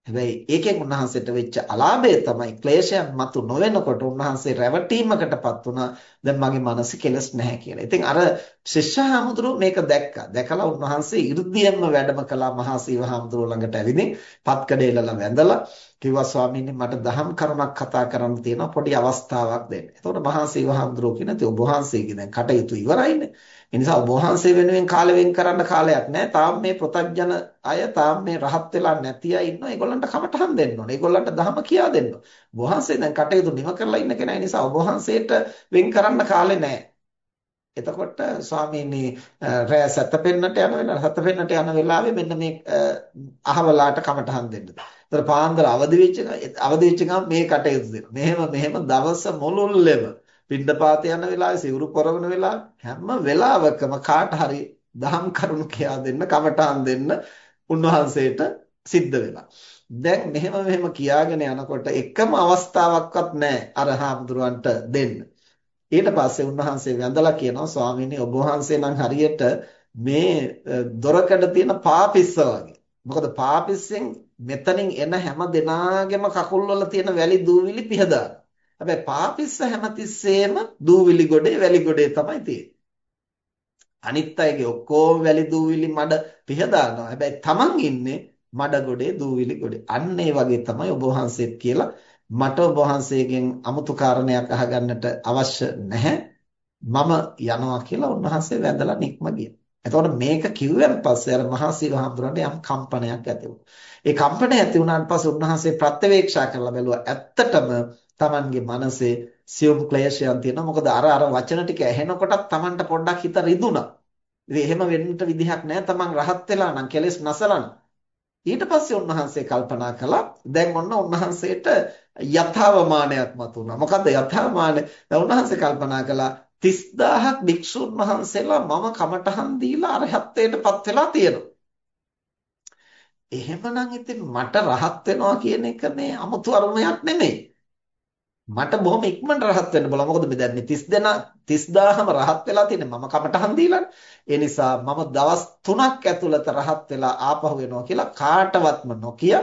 හැබැයි ඒකෙන් උන්වහන්සේට වෙච්ච අලාභය තමයි ක්ලේශයන් මතු නොවෙනකොට උන්වහන්සේ රැවටීමකටපත් වුණා. දැන් මගේ මනසේ කෙලස් නැහැ කියලා. ඉතින් අර ශිෂ්‍යහාමුදුරුවෝ මේක දැක්කා. දැකලා උන්වහන්සේ 이르දියෙන්ම වැඩම කළා මහා සීවහාමුදුරුවෝ ළඟට ඇවිදින් පත්කඩේලලා වැඳලා කිව්වා ස්වාමීනි මට දහම් කරුණක් කතා කරන්න තියෙනවා පොඩි අවස්ථාවක් දෙන්න. එතකොට මහා සීවහාමුදුරුවෝ කියන තේ ඔබ වහන්සේගේ දැන් කටයුතු ඉවරයිනේ. ඒ නිසා ඔබ වහන්සේ වෙනුවෙන් කාලෙ වෙන් කරන්න කාලයක් නැහැ. තාම මේ ප්‍රතඥ අය තාම මේ රහත් වෙලා නැති අය ඉන්නවා. ඒගොල්ලන්ට කමටහන් දෙන්න ඕනේ. ඒගොල්ලන්ට ධර්ම කියා දෙන්න ඕනේ. ඔබ වහන්සේ දැන් කටයුතු නිම කරලා ඉන්න කෙනා නිසා ඔබ වහන්සේට වෙන් කරන්න කාලේ නැහැ. එතකොට ස්වාමීනි රෑ සැතපෙන්නට යන වෙලාව සැතපෙන්නට යන වෙලාවේ මෙන්න මේ අහවලාට කමටහන් දෙන්න. ඒතර පාන්දර අවදි වෙච්ච අවදි වෙච්ච ගමන් මේ කටයුතු දෙනවා. මෙහෙම මෙහෙම දවස මුළුල්ලෙම පින්ඩපාත යන වෙලාවේ සිවුරු පොරවන වෙලාවේ හැම වෙලාවකම කාට හරි දහම් කරුණු කියා දෙන්න කමටහන් දෙන්න උන්වහන්සේට සිද්ධ වෙලා. දැන් මෙහෙම මෙහෙම කියාගෙන යනකොට එකම අවස්ථාවක්වත් නැහැ අර හාමුදුරුවන්ට දෙන්න. ඊට පස්සේ උන්වහන්සේ වැඳලා කියනවා ස්වාමීනි ඔබ වහන්සේ නම් හරියට මේ දොරකඩ තියෙන පාපිස්ස වගේ. මොකද පාපිස්සෙන් මෙතනින් එන හැම දෙනාගේම කකුල් වල තියෙන වැලි දූවිලි පිහදාන. හැබැයි පාපිස්ස හැමතිස්සෙම දූවිලි ගොඩේ වැලි ගොඩේ තමයි තියෙන්නේ. අනිත් අයගේ ඔක්කොම වැලි දූවිලි මඩ පිහදානවා. හැබැයි Taman ඉන්නේ මඩ ගොඩේ දූවිලි ගොඩේ. අන්න ඒ වගේ තමයි ඔබ වහන්සේත් කියලා මට ඔබ වහන්සේගෙන් අමුතු කාරණයක් අහගන්නට අවශ්‍ය නැහැ. මම යනවා කියලා උන්වහන්සේ වැඳලා නික්ම ගියා. එතකොට මේක කිව්වන් පස්සේ අර මහා සීවහඳුරන්ට යම් කම්පනයක් ඇති වුණා. ඒ කම්පනය ඇති වුණාන් පස්සේ උන්වහන්සේ ප්‍රත්‍යවේක්ෂා කරලා බැලුවා. ඇත්තටම Tamanගේ මනසේ සියුම් ක්ලේශයන් තියෙනවා. මොකද අර අර වචන ටික ඇහෙනකොටත් Tamanට පොඩ්ඩක් හිත රිදුණා. ඉතින් එහෙම වෙන්නට විදිහක් නැහැ. Taman රහත් වෙලා නම් කෙලෙස් නසලන්න. ඊට පස්සේ උන්වහන්සේ කල්පනා කළා දැන් ඔන්න උන්වහන්සේට යථාවමානයක් මතුණා. මොකද්ද යථාමානය? දැන් උන්වහන්සේ කල්පනා කළා 30000ක් භික්ෂුන් වහන්සේලා මම කමටහන් දීලා අරහත්ත්වයටපත් වෙලා තියෙනවා. එහෙමනම් ඉතින් මට රහත් වෙනවා කියන එක මේ 아무තු අරුමයක් නෙමෙයි. මට බොහොම ඉක්මනට රහත් වෙන්න බලන්න. මොකද මේ දැන් මේ 30 දෙනා 30000ම රහත් වෙලා තියෙන්නේ මම කමටහන් දීලානේ. ඒ නිසා මම දවස් 3ක් ඇතුළත රහත් වෙලා ආපහු වෙනවා කියලා කාටවත්ම නොකිය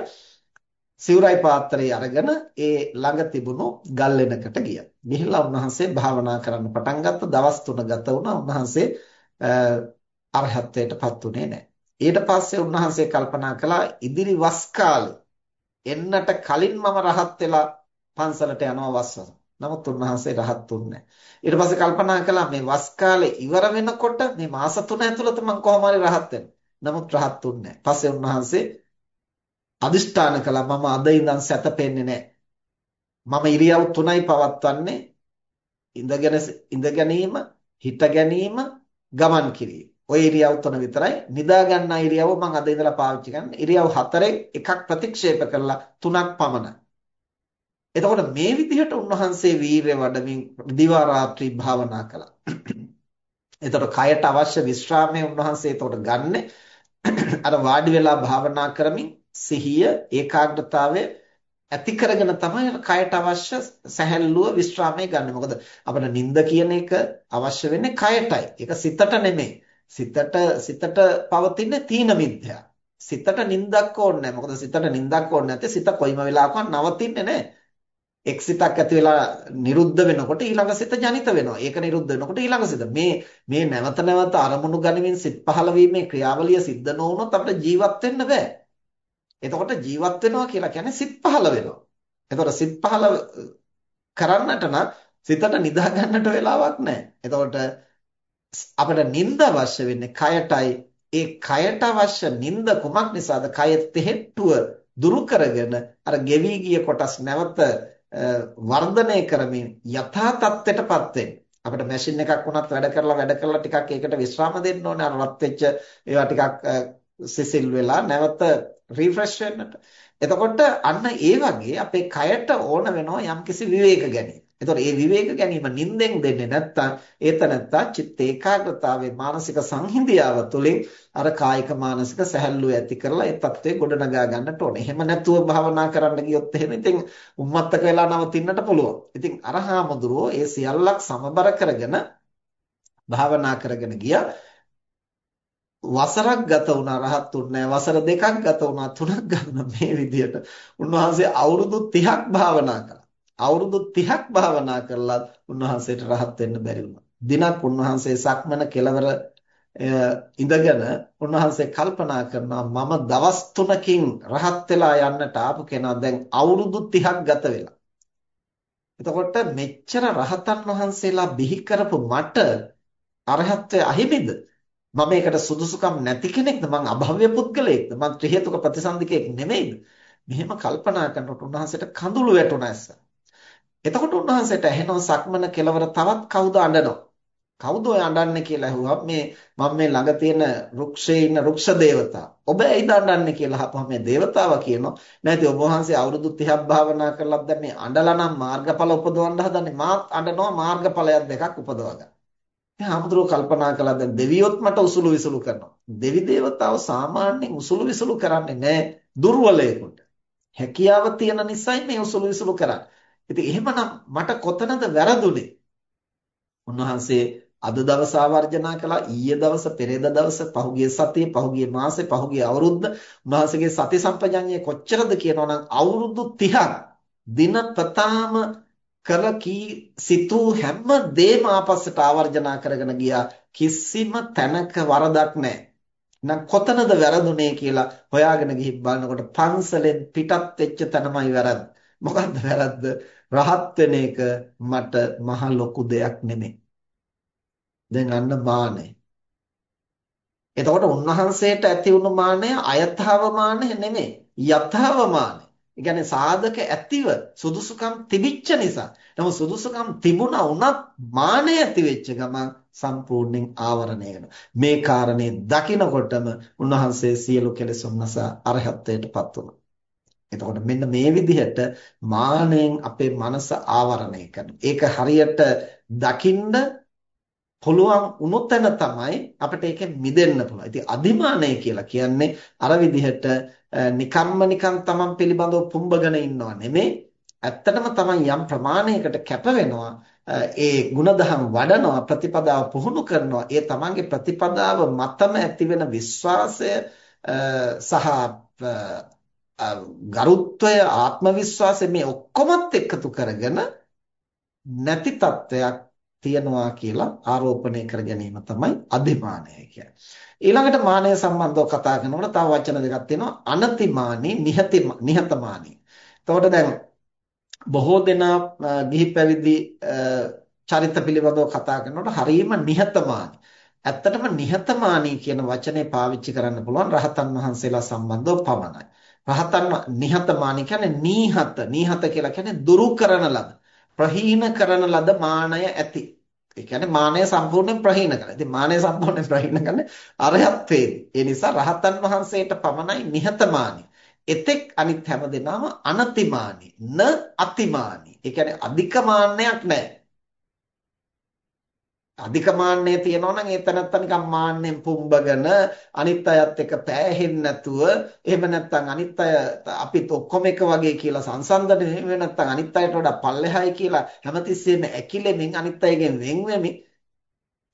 සිවුරයි පාත්‍රය අරගෙන ඒ ළඟ තිබුණු ගල්ලෙනකට ගියා. ගිහිල්ලා උන්වහන්සේ භාවනා කරන්න පටන් ගත්ත දවස් 3 ගත වුණා. උන්වහන්සේ අරහත්ත්වයටපත් උනේ නැහැ. ඊට පස්සේ උන්වහන්සේ කල්පනා කළා ඉදිරි වස් කාලේ එන්නට කලින් මම රහත් වෙලා පන්සලට යනවා වස්වස. නමුත් උන්වහන්සේ රහත් වුන්නේ ඊට පස්සේ කල්පනා කළා මේ වස් කාලේ ඉවර වෙනකොට මේ මාස තුන ඇතුළත මම කොහොම හරි රහත් නමුත් රහත් වුන්නේ පස්සේ උන්වහන්සේ අදිෂ්ඨාන කළා මම අද ඉඳන් සැතපෙන්නේ නැහැ. මම ඉරියව් තුනයි පවත්වන්නේ ඉඳගෙන ඉඳ ගැනීම, හිට ගැනීම, ගමන් කිරීම. ওই ඉරියව් තුන විතරයි නිදා ගන්න ඉරියව්ව මම අද ඉඳලා පාවිච්චි කරන්නේ. ඉරියව් හතරෙන් එකක් ප්‍රතික්ෂේප කරලා තුනක් පමණයි. එතකොට මේ විදිහට උන්වහන්සේ වීරය වඩමින් දිවා රාත්‍රී භාවනා කළා. එතකොට කයට අවශ්‍ය විශ්‍රාමය උන්වහන්සේ එතකොට ගන්නෙ අර වාඩි වෙලා භාවනා කරමින් සිහිය ඒකාග්‍රතාවය ඇති කරගෙන තමයි කයට අවශ්‍ය සැහැල්ලුව විශ්‍රාමය ගන්න. මොකද අපිට නිින්ද කියන එක අවශ්‍ය වෙන්නේ කයටයි. ඒක සිතට නෙමෙයි. සිතට සිතට පවතින තීන මිද්‍යා. සිතට නිින්දක් ඕනේ නැහැ. මොකද සිතට නිින්දක් ඕනේ නැත්නම් සිත කොයිම වෙලාවකවත් නවතින්නේ නැහැ. එක් සිතක් ඇති වෙලා නිරුද්ධ වෙනකොට ඊළඟ සිත ජනිත වෙනවා. ඒක නිරුද්ධ වෙනකොට ඊළඟ සිත. මේ මේ නැවත නැවත අරමුණු ගනිමින් සිත් පහළ වීමේ ක්‍රියාවලිය සිද්ධ නොවුනොත් අපිට ජීවත් වෙන්න බෑ. එතකොට ජීවත් වෙනවා කියලා කියන්නේ සිත් පහළ වෙනවා. එතකොට සිත් පහළ කරන්නට නම් සිතට නිදා ගන්නට වෙලාවක් නැහැ. එතකොට අපිට නිින්ද අවශ්‍ය වෙන්නේ කයටයි. ඒ කයට අවශ්‍ය නිින්ද කුමක් නිසාද? කය තෙහෙට්ටුව දුරු කරගෙන අර ගෙවි ගිය කොටස් නැවත වර්ධනය කරමින් යථා තත්ත්වයටපත් වෙන්න. අපිට මැෂින් එකක් වුණත් වැඩ කරලා වැඩ කරලා ටිකක් ඒකට විශ්‍රාම දෙන්න ඕනේ. අර රත් වෙච්ච ඒවා ටිකක් සිසිල් වෙලා නැවත රිෆ්‍රෙෂ් වෙන්නට. එතකොට අන්න ඒ වගේ අපේ කයට ඕන වෙනවා යම්කිසි විවේක ගැනීම. එතකොට මේ විවේක ගැනීම නිින්දෙන් දෙන්නේ නැත්තම් ඒතනත්තා චිත්ත ඒකාග්‍රතාවේ මානසික සංහිඳියාව තුළින් අර කායික මානසික සැහැල්ලුව ඇති කරලා ඒ தත්ත්වය ගොඩනගා ගන්නට ඕනේ. එහෙම නැතුව භාවනා කරන්න ගියොත් එහෙම ඉතින් උම්මත්තක වෙලා නවතින්නට පුළුවන්. ඉතින් අරහාමුදුරෝ ඒ සියල්ලක් සමබර කරගෙන භාවනා කරගෙන ගියා. වසරක් ගත වුණා රහත් උන්නේ වසර දෙකක් ගත වුණා තුනක් ගත වුණා මේ විදිහට උන්වහන්සේ අවුරුදු 30ක් භාවනා කළා. අවුරුදු 30ක් භාවනා කරලා උන්වහන්සේට රහත් වෙන්න බැරි වුණා. දිනක් උන්වහන්සේ සක්මන කෙලවර ඉඳගෙන උන්වහන්සේ කල්පනා කරනවා මම දවස් 3කින් රහත් වෙලා යන්නට ආපු කෙනා දැන් අවුරුදු 30ක් ගත වෙලා. එතකොට මෙච්චර රහතන් වහන්සේලා බිහි කරපු මට අරහත්ත්වය අහිමිද? මම මේකට සුදුසුකම් නැති කෙනෙක්ද මං අභව්‍ය පුද්ගලයෙක්ද මං ත්‍රි හේතුක ප්‍රතිසන්දිකයෙක් නෙමෙයිද මෙහෙම කල්පනා කරනකොට උන්වහන්සේට කඳුළු වැටුණා ඇස්ස. එතකොට උන්වහන්සේට ඇහෙනවා සක්මන කෙලවර තවත් කවුද අඬනවා. කවුද ඔය අඬන්නේ කියලා ඇහුවා මේ මම මේ ළඟ තියෙන වෘක්ෂයේ ඉන්න වෘක්ෂ දේවතා. ඔබ ඇයිද අඬන්නේ කියලා අහපුවා මේ දේවතාවා කියනවා. නැති ඔබ වහන්සේ අවුරුදු 30ක් භාවනා කරලත් දැන් මේ අඬලා නම් මාර්ගඵල උපදවන්න හදන්නේ මාත් අඬනවා මාර්ගඵලයක් දෙකක් උපදව ගන්න. හාමුදුරුවෝ කල්පනා කළා දැන් දෙවියොත් මට උසුළු විසුළු කරනවා. දෙවි දේවතාව සාමාන්‍යයෙන් උසුළු විසුළු කරන්නේ නැහැ දුර්වලයෙකුට. හැකියාව තියෙන නිසායි මේ උසුළු විසුළු කරන්නේ. ඉතින් එහෙමනම් මට කොතනද වැරදුනේ? උන්වහන්සේ අද දවස ආවර්ජනා කළා ඊයේ දවස පෙරේද දවස පහුගිය සතියේ පහුගිය මාසේ පහුගිය අවුරුද්ද උන්වහන්සේගේ සති සම්පජඤ්ඤය කොච්චරද කියනවනම් අවුරුදු 30ක් දිනපතාම කළ කී සිතූ හැම දේම ආපස්සට ආවර්ජනා කරගෙන ගියා කිසිම තැනක වරදක් නැහැ. නම් කොතනද වැරදුනේ කියලා හොයාගෙන ගිහින් බලනකොට පන්සලෙන් පිටත් වෙච්ච තැනමයි වැරද්ද. මොකද්ද වැරද්ද? රහත් වෙන එක මට මහ ලොකු දෙයක් නෙමෙයි. දැන් අන්න මානය. එතකොට උන්වහන්සේට ඇති වුණු මානය අයථාව මානය නෙමෙයි. යථාව මානය. ඒ කියන්නේ සාධක ඇතිව සුදුසුකම් තිබිච්ච නිසා. නමුත් සුදුසුකම් තිබුණා වුණත් මානය ඇති වෙච්ච ගමන් සම්පූර්ණයෙන් ආවරණය වෙනවා. මේ කාරණේ දකිනකොටම උන්වහන්සේ සියලු කෙලෙසුන් නැසා අරහත්ත්වයටපත් වුණා. එතකොට මෙන්න මේ විදිහට මානෙන් අපේ මනස ආවරණය කරනවා. ඒක හරියට දකින්න පුළුවන් වුණොත් තමයි අපිට ඒකෙන් මිදෙන්න පුළුවන්. ඉතින් අධිමානය කියලා කියන්නේ අර විදිහට නිකම්ම නිකම් තමන් පිළිබඳව පුම්බගෙන ඉන්නව නෙමෙයි. ඇත්තටම තමන් යම් ප්‍රමාණයකට කැප වෙනවා. ඒ ಗುಣධම් වඩනවා ප්‍රතිපදාව පුහුණු කරනවා. ඒ තමන්ගේ ප්‍රතිපදාව මතම ඇතිවෙන විශ්වාසය සහ ගරුත්වය ආත්ම විශ්වාසය මේ ඔක්කොමත් එකතු කරගෙන නැති තත්වයක් තියනවා කියලා ආරෝපණය කර ගැනීම තමයි අධිමානය කියන්නේ. ඊළඟට මානය සම්බන්ධව කතා කරනකොට තව වචන දෙකක් තියෙනවා අනතිමානී නිහතමානී. එතකොට දැන් බොහෝ දෙනා ගිහි පැවිදි චරිත පිළිබඳව කතා කරනකොට හරීම නිහතමානී. ඇත්තටම නිහතමානී කියන වචනේ පාවිච්චි කරන්න පුළුවන් රහතන් වහන්සේලා සම්බන්ධව පමණයි. රහතන් නිහතමානී කියන්නේ නීහත. නීහත කියලා කියන්නේ දුරු කරන ලද. ප්‍රහීන කරන ලද මානය ඇති. ඒ කියන්නේ මානය සම්පූර්ණයෙන් ප්‍රහීන කරනවා. ඉතින් මානය සම්පූර්ණයෙන් ප්‍රහීන කරන්නේ අරහත්ත්වයෙන්. ඒ නිසා රහතන් වහන්සේට පමණයි නිහතමානී. එතෙක් අනිත් හැම දෙනාම අනතිමානී, න අතිමානී. ඒ කියන්නේ අධික මාන්නයක් නැහැ. අධික මාන්නය තියෙනවා නම් ඒ තැනත්තා නිකන් මාන්නෙන් පුම්බගෙන අනිත් අයත් එක්ක පෑහෙන්නේ නැතුව එහෙම නැත්නම් අනිත් අය අපිත් ඔක්කොම එක වගේ කියලා සංසන්දනය එහෙම නැත්නම් අනිත් අයට වඩා පල්ලෙහායි කියලා හැමතිස්සෙම ඇකිලෙමින් අනිත් අයගෙන් වෙන් වෙමින්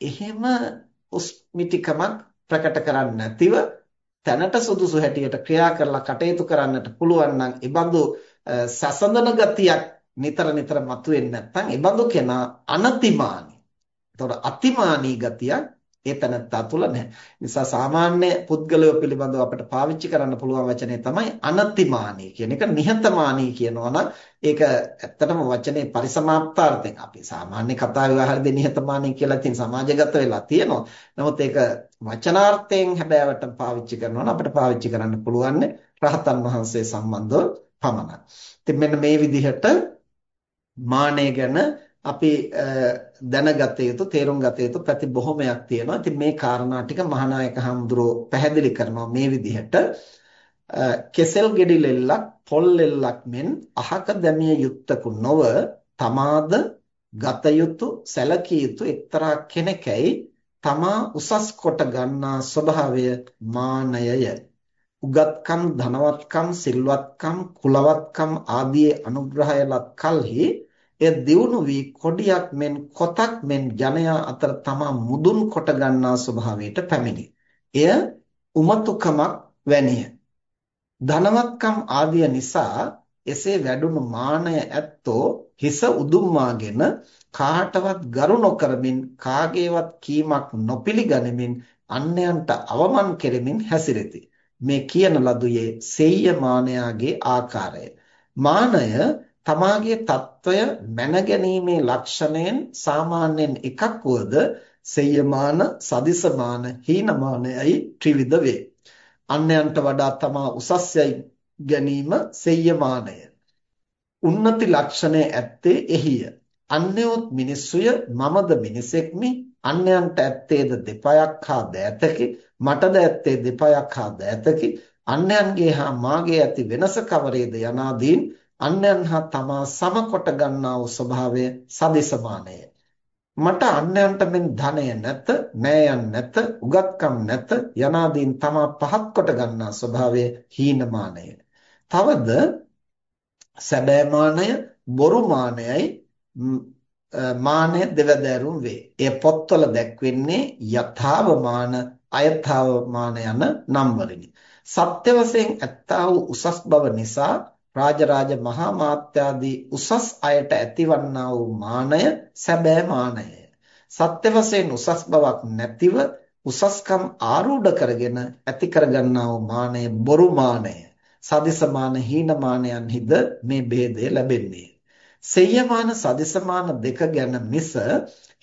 එහෙම උස්මිටිකමක් ප්‍රකට කරන්නේ නැතිව තැනට සුදුසු හැටියට ක්‍රියා කරලා කටයුතු කරන්නට පුළුවන් නම් ඒබඳු සසඳන ගතියක් නිතර නිතර මතුවෙන්නේ නැත්නම් ඒබඳු කෙනා අනතිමානි. එතකොට අතිමානී ගතියක් ඒ තැනත්තා තුල නැහැ. නිසා සාමාන්‍ය පුද්ගලයෝ පිළිබඳව අපිට පාවිච්චි කරන්න පුළුවන් වචනේ තමයි අනතිමානී කියන එක. නිහතමානී කියනවා නම් ඒක ඇත්තටම වචනේ පරිසමාප්තාර්ථයෙන් අපි සාමාන්‍ය කතා ව්‍යවහාරදී නිහතමානී කියලා ඉතින් සමාජගත වෙලා තියෙනවා. නමුත් ඒක වචනාර්ථයෙන් හැබෑවට පාවිච්චි කරනවා නම් අපිට පාවිච්චි කරන්න පුළුවන් රහතන් වහන්සේ සම්බන්ධව පමණයි. ඉතින් මෙන්න මේ විදිහට මානය ගැන අපි දැනගත යුතු තේරුම් ගත යුතු පැති බොහොමයක් තියෙනවා. ඉතින් මේ කාරණා ටික මහානායක හඳුරෝ පැහැදිලි කරනවා මේ විදිහට කෙසෙල් ගෙඩි ලෙල්ලක් පොල් ලෙල්ලක් මෙන් අහක දැමිය යුත්තකු නොව තමාද ගත යුතු සැලකිය යුතු එක්තරා කෙනෙක්යි තමා උසස් කොට ගන්නා ස්වභාවය මානයය. උගත්කම් ධනවත්කම් සිල්වත්කම් කුලවත්කම් ආදී අනුග්‍රහය ලත් කලෙහි එය දියුණු වී කොඩියක් මෙන් කොතක් මෙන් ජනයා අතර තමා මුදුන් කොට ගන්නා ස්වභාවයට පැමිණි. එය උමතුකමක් වැනිය. ධනවත්කම් ආදිය නිසා එසේ වැඩුණු මානය ඇත්තෝ හිස උදුම්මාගෙන කාටවත් ගරු නොකරමින් කාගේවත් කීමක් නොපිළිගනිමින් අන්‍යයන්ට අවමන් කෙරෙමින් හැසිරෙති. මේ කියන ලදුයේ සෙය්‍ය මානයාගේ ආකාරය. මානය තමාගේ తত্ত্বය මැනගැනීමේ ලක්ෂණයෙන් සාමාන්‍යයෙන් එකක් වුවද සෙය්‍යමාන, සදිසමාන, හීනමානයයි ත්‍රිවිධ වේ. අන්යන්ට වඩා තමා උසස් ගැනීම සෙය්‍යමානය. උන්නති ලක්ෂණය ඇත්තේ එහිය. අන්‍යොත් මිනිස්සුය මමද මිනිසෙක්මි අන්‍යයන්ට ඇත්තේද දෙපයක් හා දෑතකි මටද ඇත්තේ දෙපයක් හා දෑතකි අන්‍යයන්ගේ හා මාගේ ඇති වෙනස කවරේද යනාදීන් අන්‍යයන් හා තමා සමකොට ගන්නා වූ ස්වභාවය සදිසමානය මට අන්‍යයන්ට මෙන් ධනය නැත, නෑයන් නැත, උගත්කම් නැත යනාදීන් තමා පහත් කොට ගන්නා ස්වභාවය හීනමානය. තවද සැබෑමානය, බොරුමානයයි මානය දෙවදෑරුම් වේ. එය පොත්වල දැක්වෙන්නේ යථාවමාන, අයථාවමාන යන නම් වලිනි. සත්‍ය වශයෙන් ඇත්තා වූ උසස් බව නිසා රාජරාජ මහා මාත්‍යාදී උසස් අයට ඇතිවන්නා වූ මානය සැබෑ මානයය. සත්‍ය වශයෙන් උසස් බවක් නැතිව උසස්කම් ආරූඪ කරගෙන ඇති කරගන්නා වූ මානය බොරු මානය. සදිසමාන හීනමානයන්හිද මේ ભેදය ලැබෙන්නේ. සෙය්‍යමාන සදිසමාන දෙක ගැන මිස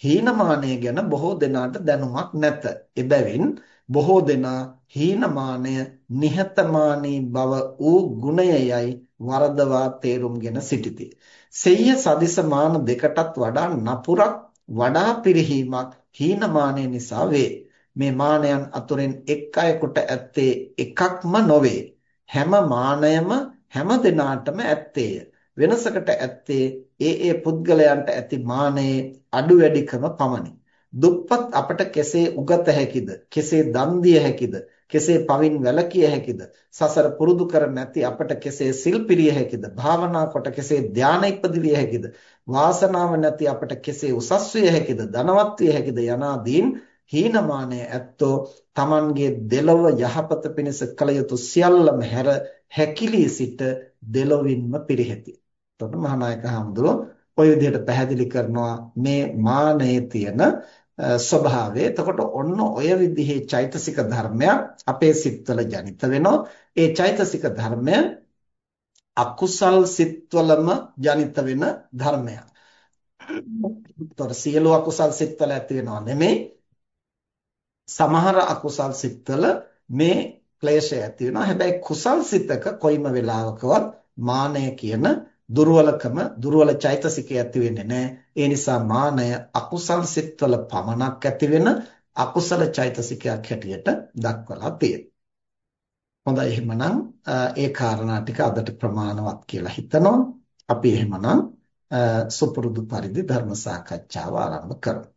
හීනමානය ගැන බොහෝ දෙනාට දැනුමක් නැත. එබැවින් බොහෝ දෙනා හීනමානය නිහතමානී බව වූ ගුණයයයි වරදවා තේරුම්ගෙන සිටිති. සෙය්‍ය සදිසමාන දෙකටත් වඩා නපුරක් වඩා පිරිහීමක් හීනමානය නිසා වේ. මේ මානයන් අතුරෙන් එක් අයෙකුට ඇත්තේ එකක්ම නොවේ. හැම මානයම හැම දිනාටම ඇත්තේය. වෙනසකට ඇත්තේ ඒ ඒ පුද්ගලයන්ට ඇති මානයේ අඩු වැඩිකම පමණි. දුප්පත් අපට කෙසේ උගත හැකිද? කෙසේ දන් දිය හැකිද? කෙසේ පවින් වැළකිය හැකිද? සසර පුරුදු කර නැති අපට කෙසේ සිල් පිරිය හැකිද? භාවනා කොට කෙසේ ධානය ඉපදවිය හැකිද? වාසනාව නැති අපට කෙසේ උසස් විය හැකිද? ධනවත් විය හැකිද? යනාදීන් හීනමානය ඇත්තෝ Tamanගේ දෙලොව යහපත පිණිස කළ යුතු සියල්ලම හැර හැකිලී සිට දෙලොවින්ම පිරිහෙති. එතකොට මහානායක හඳුරෝ ඔය විදිහට පැහැදිලි කරනවා මේ මානයේ තියෙන ස්වභාවය. එතකොට ඔන්න ඔය විදිහේ චෛතසික ධර්මයක් අපේ සිත්වල ජනිත වෙනවා. ඒ චෛතසික ධර්මය අකුසල් සිත්වලම ජනිත වෙන ධර්මයක්. එතකොට සියලු අකුසල් සිත්වල ඇති වෙනව නෙමෙයි. සමහර අකුසල් සිත්වල මේ ක්ලේශය ඇති වෙනවා. හැබැයි කුසල් සිතක කොයිම වෙලාවකවත් මානය කියන දුර්වලකම දුර්වල චෛතසිකය ඇති වෙන්නේ නැහැ. ඒ නිසා මානය අකුසල් සිත්වල පමණක් ඇති වෙන අකුසල චෛතසිකයක් හැටියට දක්වලා තියෙනවා. හොඳයි එහෙමනම් ඒ කාරණා ටික අදට ප්‍රමාණවත් කියලා හිතනවා. අපි එහෙමනම් සුපුරුදු පරිදි ධර්ම සාකච්ඡාව ආරම්භ කරමු.